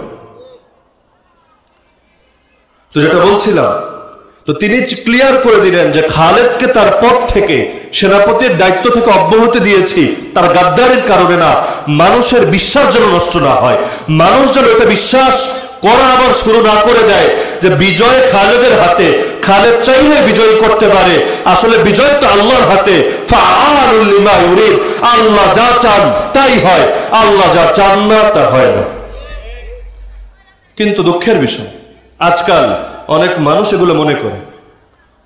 Speaker 2: তো যেটা বলছিলাম তো তিনি ক্লিয়ার করে দিলেন যে খালেদকে তার পদ থেকে, সেনাপতির দায়িত্ব থেকে অব্যাহতি দিয়েছি। তার গাদ্দারির কারণে না, মানুষের বিশ্বাস যেন নষ্ট না হয়। মানুষ যেন এটা বিশ্বাস করা আবার শুরু না করে দেয় যে বিজয় খালেদের হাতে, খালেদ চাইলে করতে পারে। আসলে বিজয় তো আল্লাহর হাতে। আল্লাহ যা চান তাই হয়। আল্লাহ যা চান না তা হয় না। কিন্তু দুঃখের বিষয়, আজকাল অনেক মানুষ এগুলো মনে করে।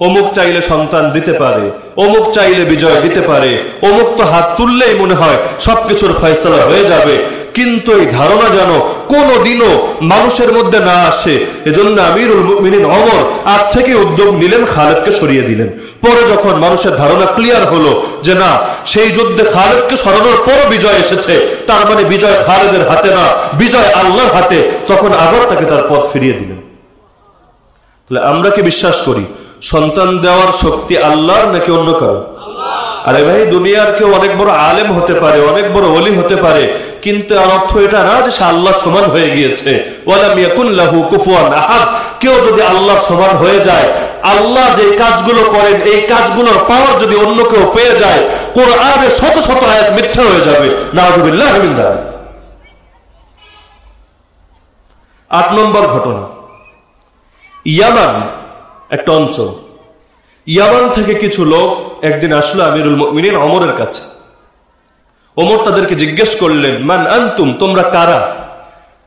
Speaker 2: অমুক চাইলে সন্তান দিতে পারে, অমুক চাইলে বিজয় দিতে পারে, অমুক তো হাত তুললেই মনে হয় সবকিছুর ফয়সলা হয়ে যাবে। কিন্তু এই ধারণা যেন কোনোদিনও মানুষের মধ্যে না আসে, এজন্য আমিরুল মুমিনিন অমর আজ থেকে উদ্যোগ নিলেন, খালেদকে সরিয়ে দিলেন। পরে যখন মানুষের ধারণা ক্লিয়ার হলো যে না, সেই যুদ্ধে খালেদকে সরানোর পরও বিজয় এসেছে, তার মানে বিজয় খালেদের হাতে না, বিজয় আল্লাহর হাতে, তখন আবার তাকে তার পথ ফিরিয়ে দিলেন। তাহলে আমরা কি বিশ্বাস করি? সন্তান দেওয়ার শক্তি আল্লাহর নাকি অন্য কারও? আরে ভাই, দুনিয়ার কেউ অনেক বড় আলেম হতে পারে, অনেক বড় অলি হতে পারে, কিন্তু আর অর্থ এটা না যে সে আল্লাহ সমান হয়ে গিয়েছে। কেউ যদি আল্লাহ সমান হয়ে যায়, আল্লাহ যে কাজগুলো করেন, এই কাজগুলোর পাওয়ার যদি অন্য কেউ পেয়ে যায়, কোরআনের শত শত আয়াত মিথ্যা হয়ে যাবে। যালিক। আট নম্বর ঘটনা। ইয়ামান, একটা অঞ্চল। ইয়ামান থেকে কিছু লোক একদিন আসলো আমিরুল মুমিনিন অমরের কাছে। ওমর তাদেরকে জিজ্ঞেস করলেন, মান আনতুম, তোমরা কারা?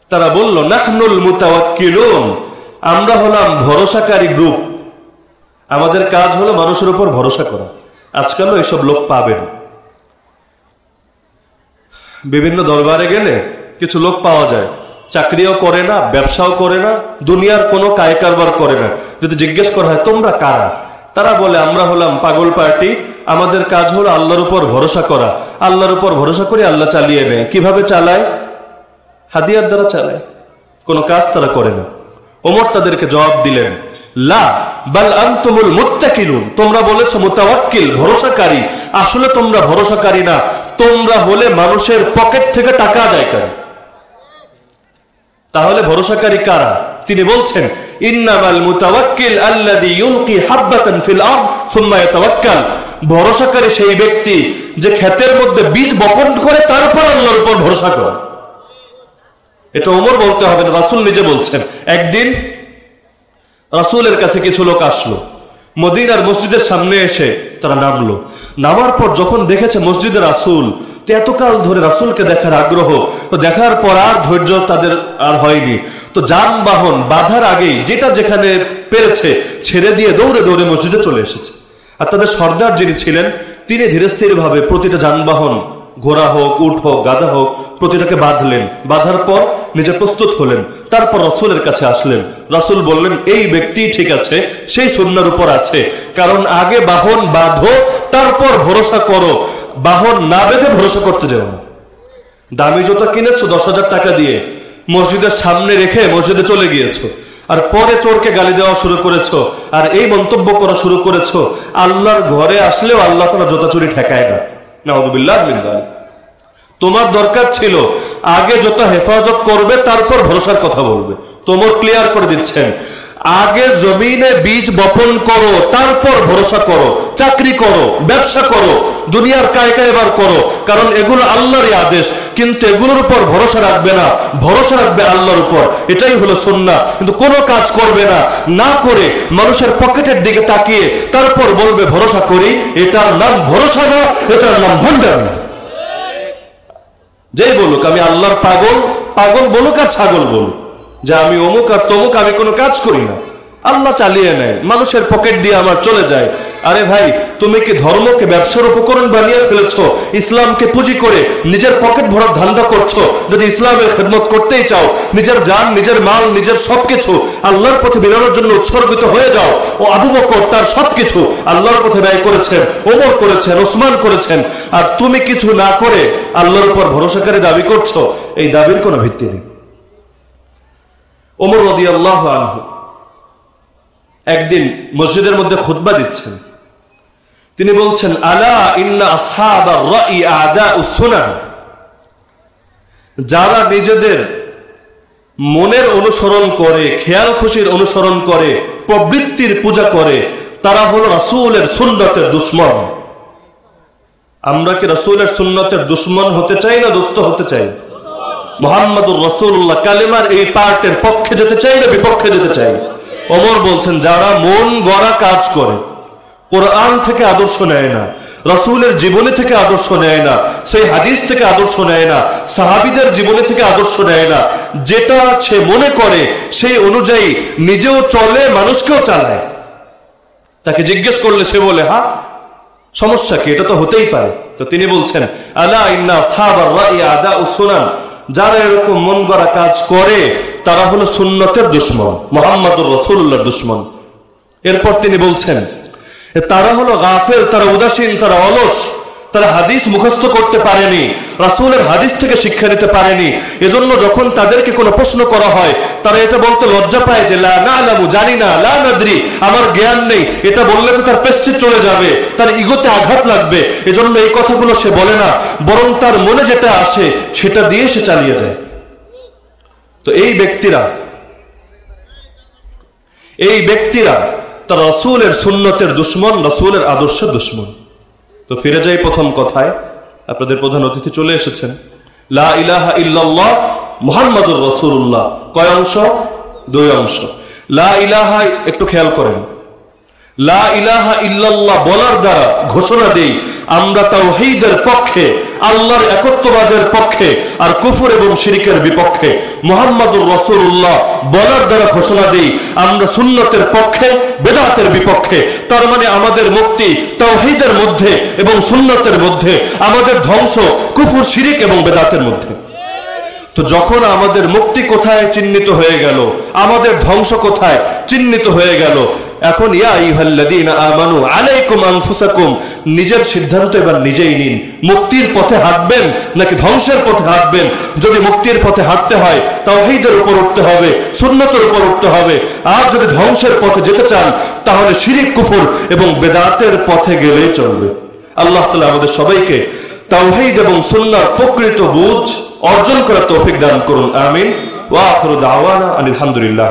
Speaker 2: তারা বলল, নাহনুল মুতাওয়াক্কিলুন, আমরা হলাম ভরসাকারী গ্রুপ। আমাদের কাজ হলো মানুষের উপর ভরসা করা। আজকালও এসব লোক পাবেন বিভিন্ন দরবারে গেলে কিছু লোক পাওয়া যায়। চাকরিও করে না, ব্যবসাও করে না, দুনিয়ার কোনো কায় কারবার করে না। যদি জিজ্ঞেস করা হয়, তোমরা কারা? তারা বলে, আমরা হলাম পাগল পার্টি, আমাদের কাজ হলো আল্লাহর উপর ভরসা করা। আল্লাহর উপর ভরসা করে আল্লাহ চালিয়ে নেয়। কীভাবে চালায়? হাদিয়ার দ্বারা চালায়। কোনো কাজ তারা করে না। ওমর তাদেরকে জবাব দিলেন, লা তোমরা বলেছ, মুতাওয়াক্কিল, ভরসাকারী। আসলে তোমরা ভরসাকারী না। তোমরা হলে মানুষের পকেট থেকে টাকা আদায়কারী তাহলে ভরসাকারী কারা? তিনি বলছেন ভরসাকারী সেই ব্যক্তি যে ক্ষেতের মধ্যে বীজ বপন করে তারপর আল্লাহর উপর ভরসা করে। এটা ওমর বলতে হবে না, রাসূল নিজে বলছেন। একদিন রাসূলের কাছে কিছু লোক আসলো। মদিনার মসজিদের সামনে এসে তারা নামলো। নামার পর যখন দেখেছে মসজিদের রাসূল এতকাল ধরে রাসূলকে দেখার আগ্রহ, তো দেখার পর আর ধৈর্য তাদের আর হয়নি। তো যানবাহন বাধার আগেই যেটা যেখানে পেরেছে, ছেড়ে দিয়ে দৌড়ে দৌড়ে মসজিদে চলে এসেছে। আর তাদের সর্দার যিনি ছিলেন, তিনি ধীরে স্থির ভাবে প্রতিটা যানবাহন, ঘোড়া হোক উঠ হোক, গাধা হোক, প্রতিটাকে বাঁধলেন। বাঁধার পর নিজে প্রস্তুত হলেন, তারপর রসুলের কাছে আসলেন। রসুল বললেন, এই ব্যক্তি ঠিক আছে, সেই সন্ন্যার উপর আছে। কারণ আগে বাহন বাঁধো, তারপর ভরসা করো। বাহন না বেঁধে ভরসা করতে যাও দামি জুতা কিনেছো, দশ হাজার টাকা দিয়ে। মসজিদের সামনে রেখে মসজিদে চলে গিয়েছো। আর পরে চোরকে গালি দেওয়া শুরু করেছ। আর এই মন্তব্য করা শুরু করেছ। আল্লাহর ঘরে আসলেও আল্লাহ তালা জোতা চুরি ঠেকায় না। তোমার দরকার ছিল, আগে যত হেফাজত করবে, তারপর ভরসার কথা বলবে। তোমার ক্লিয়ার করে দিচ্ছেন। আগে জমিনে বীজ বপন করো, তারপর ভরসা করো। চাকরি করো, ব্যবসা করো। দুনিয়ার কায়কা এবার করো, কারণ এগুলো আল্লাহরই আদেশ, কিন্তু এগুলোর উপর ভরসা রাখবে না, ভরসা রাখবে আল্লাহর উপর, এটাই হলো সন্না কিন্তু কোনো কাজ করবে না না করে মানুষের পকেটের দিকে তাকিয়ে তারপর বলবে, ভরসা করি, এটার নাম ভরসা না, এটার নাম ভণ্ডামি। যেই বলুক, আমি আল্লাহর পাগল পাগল বলুক আর ছাগল বলুক, যে আমি অমুক আর তমুক, আমি কোনো কাজ করি না। আল্লাহ চালিয়ে নেয়, মানুষের পকেট দিয়ে আমার চলে যায়। আরে ভাই, তুমি কি ধর্মকে ব্যবসার উপকরণ বানিয়ে ফেলেছো? ইসলামকে পুঁজি করে নিজের পকেট ভরার ধান্দা করছ? যদি ইসলামের খেদমত করতেই চাও, নিজের জান, নিজের মাল, নিজের সবকিছু আল্লাহর পথে বেরোনোর জন্য উৎসর্গিত হয়ে যাও। ও আবু বকর তার সবকিছু আল্লাহর পথে ব্যয় করেছেন, ওমর করেছেন, ওসমান করেছেন। আর তুমি কিছু না করে আল্লাহর উপর ভরসাকারী দাবি করছ, এই দাবির কোনো ভিত্তি নেই। ওমর রদি আল্লাহ আনহু একদিন মসজিদের মধ্যে খুতবা দিচ্ছেন। তিনি বলছেন, আলা যারা নিজেদের মনের অনুসরণ করে, খেয়াল খুশির অনুসরণ করে, প্রবৃত্তির পূজা করে, তারা হলো রাসূলের সুন্নতের দুশ্মন। আমরা কি রাসূলের সুন্নতের দুশ্মন হতে চাই না দোস্ত হতে চাই? মোহাম্মদুর রসুল্লাহ কালেমার এই পার্টের পক্ষে যেতে চাই না বিপক্ষে যেতে চাই? ওমর বলছেন, যারা মন গড়া কাজ করে, কোরআন থেকে আদর্শ নেয় না, রসুলের জীবনে থেকে আদর্শ নেয় না, সেই হাদিস থেকে আদর্শ নেয় না, সাহাবিদের জীবনে থেকে আদর্শ নেয় না, যেটা সে মনে করে, সেই অনুযায়ী নিজেও চলে, মানুষকেও চালায়। তাকে জিজ্ঞেস করলে সে বলে, হা, সমস্যা কি? এটা তো হতেই পারে। তো তিনি বলছেন, আলা ইন্না সাহাবার আদা ও সুনান। যারা এরকম মন গড়া কাজ করে তারা হলো সুন্নতের দুশ্মন, মোহাম্মদুর রসুল্লাহর দুশ্মন। এরপর তিনি বলছেন তারা হলো গাফেল, তারা উদাসীন, তারা অলস, তারা হাদিস মুখস্থ করতে পারেনি, রাসূলের হাদিস থেকে শিক্ষা নিতে পারেনি। এজন্য যখন তাদেরকে কোনো প্রশ্ন করা হয়, তারা এটা বলতে লজ্জা পায় যে, লা না আলামু জানি না, লা নাদরি, আমার জ্ঞান নেই। এটা বললে তো তার পেস্টে চলে যাবে, তার ইগোতে আঘাত লাগবে। এজন্য এই কথাগুলো সে বলে না, বরং তার মনে যেটা আসে, সেটা দিয়ে সে চালিয়ে যায়। তো এই ব্যক্তিরা এই ব্যক্তিরা তার রসুলের সুন্নতের দুশ্মন, রসুলের আদর্শের দুশ্মন। তো ফিরে যাই প্রথম কথায়, আপনাদের প্রধান অতিথি চলে এসেছেন। লা ইলাহা ইল্লাল্লাহ মুহাম্মাদুর রসুল্লাহ কয় অংশ? দুই অংশ। লা ইলাহা, একটু খেয়াল করেন। লা ইলাহা ইল্লাল্লাহ বলার দ্বারা ঘোষণা দেই, আমরা তাওহীদের পক্ষে আল্লাহর একত্ববাদের পক্ষে আর কুফর এবং শিরিকের বিপক্ষে মোহাম্মদুর রসুল্লাহ বলার দ্বারা ঘোষণা দেই, আমরা সুন্নতের পক্ষে, বেদাতের বিপক্ষে, তার মানে আমাদের মুক্তি তাওহীদের মধ্যে এবং সুন্নতের মধ্যে, আমাদের ধ্বংস কুফুর, শিরিক এবং বেদাতের মধ্যে। তো যখন আমাদের মুক্তি কোথায় চিহ্নিত হয়ে গেল? আমাদের ধ্বংস কোথায় চিহ্নিত হয়ে গেল? এখন আমানু, আলাইকুম আনফুসাকুম। নিজের সিদ্ধান্ত এবার নিজেই নিন। মুক্তির পথে হাঁটবেন নাকি ধ্বংসের পথে হাঁটবেন? যদি মুক্তির পথে হাঁটতে হয়, তাওহীদের উপর উঠতে হবে, সুন্নতের উপর উঠতে হবে। আর যদি ধ্বংসের পথে যেতে চান, তাহলে শিরিক, কুফর এবং বেদাতের পথে গেলেই চলবে। আল্লাহ তাআলা আমাদের সবাইকে তাওহীদ এবং সুন্নাহর প্রকৃত বুঝ অর্জন করার তৌফিক দান করুন। আমিন। ওয়া আখিরু দাওয়ানা আলহামদুলিল্লাহ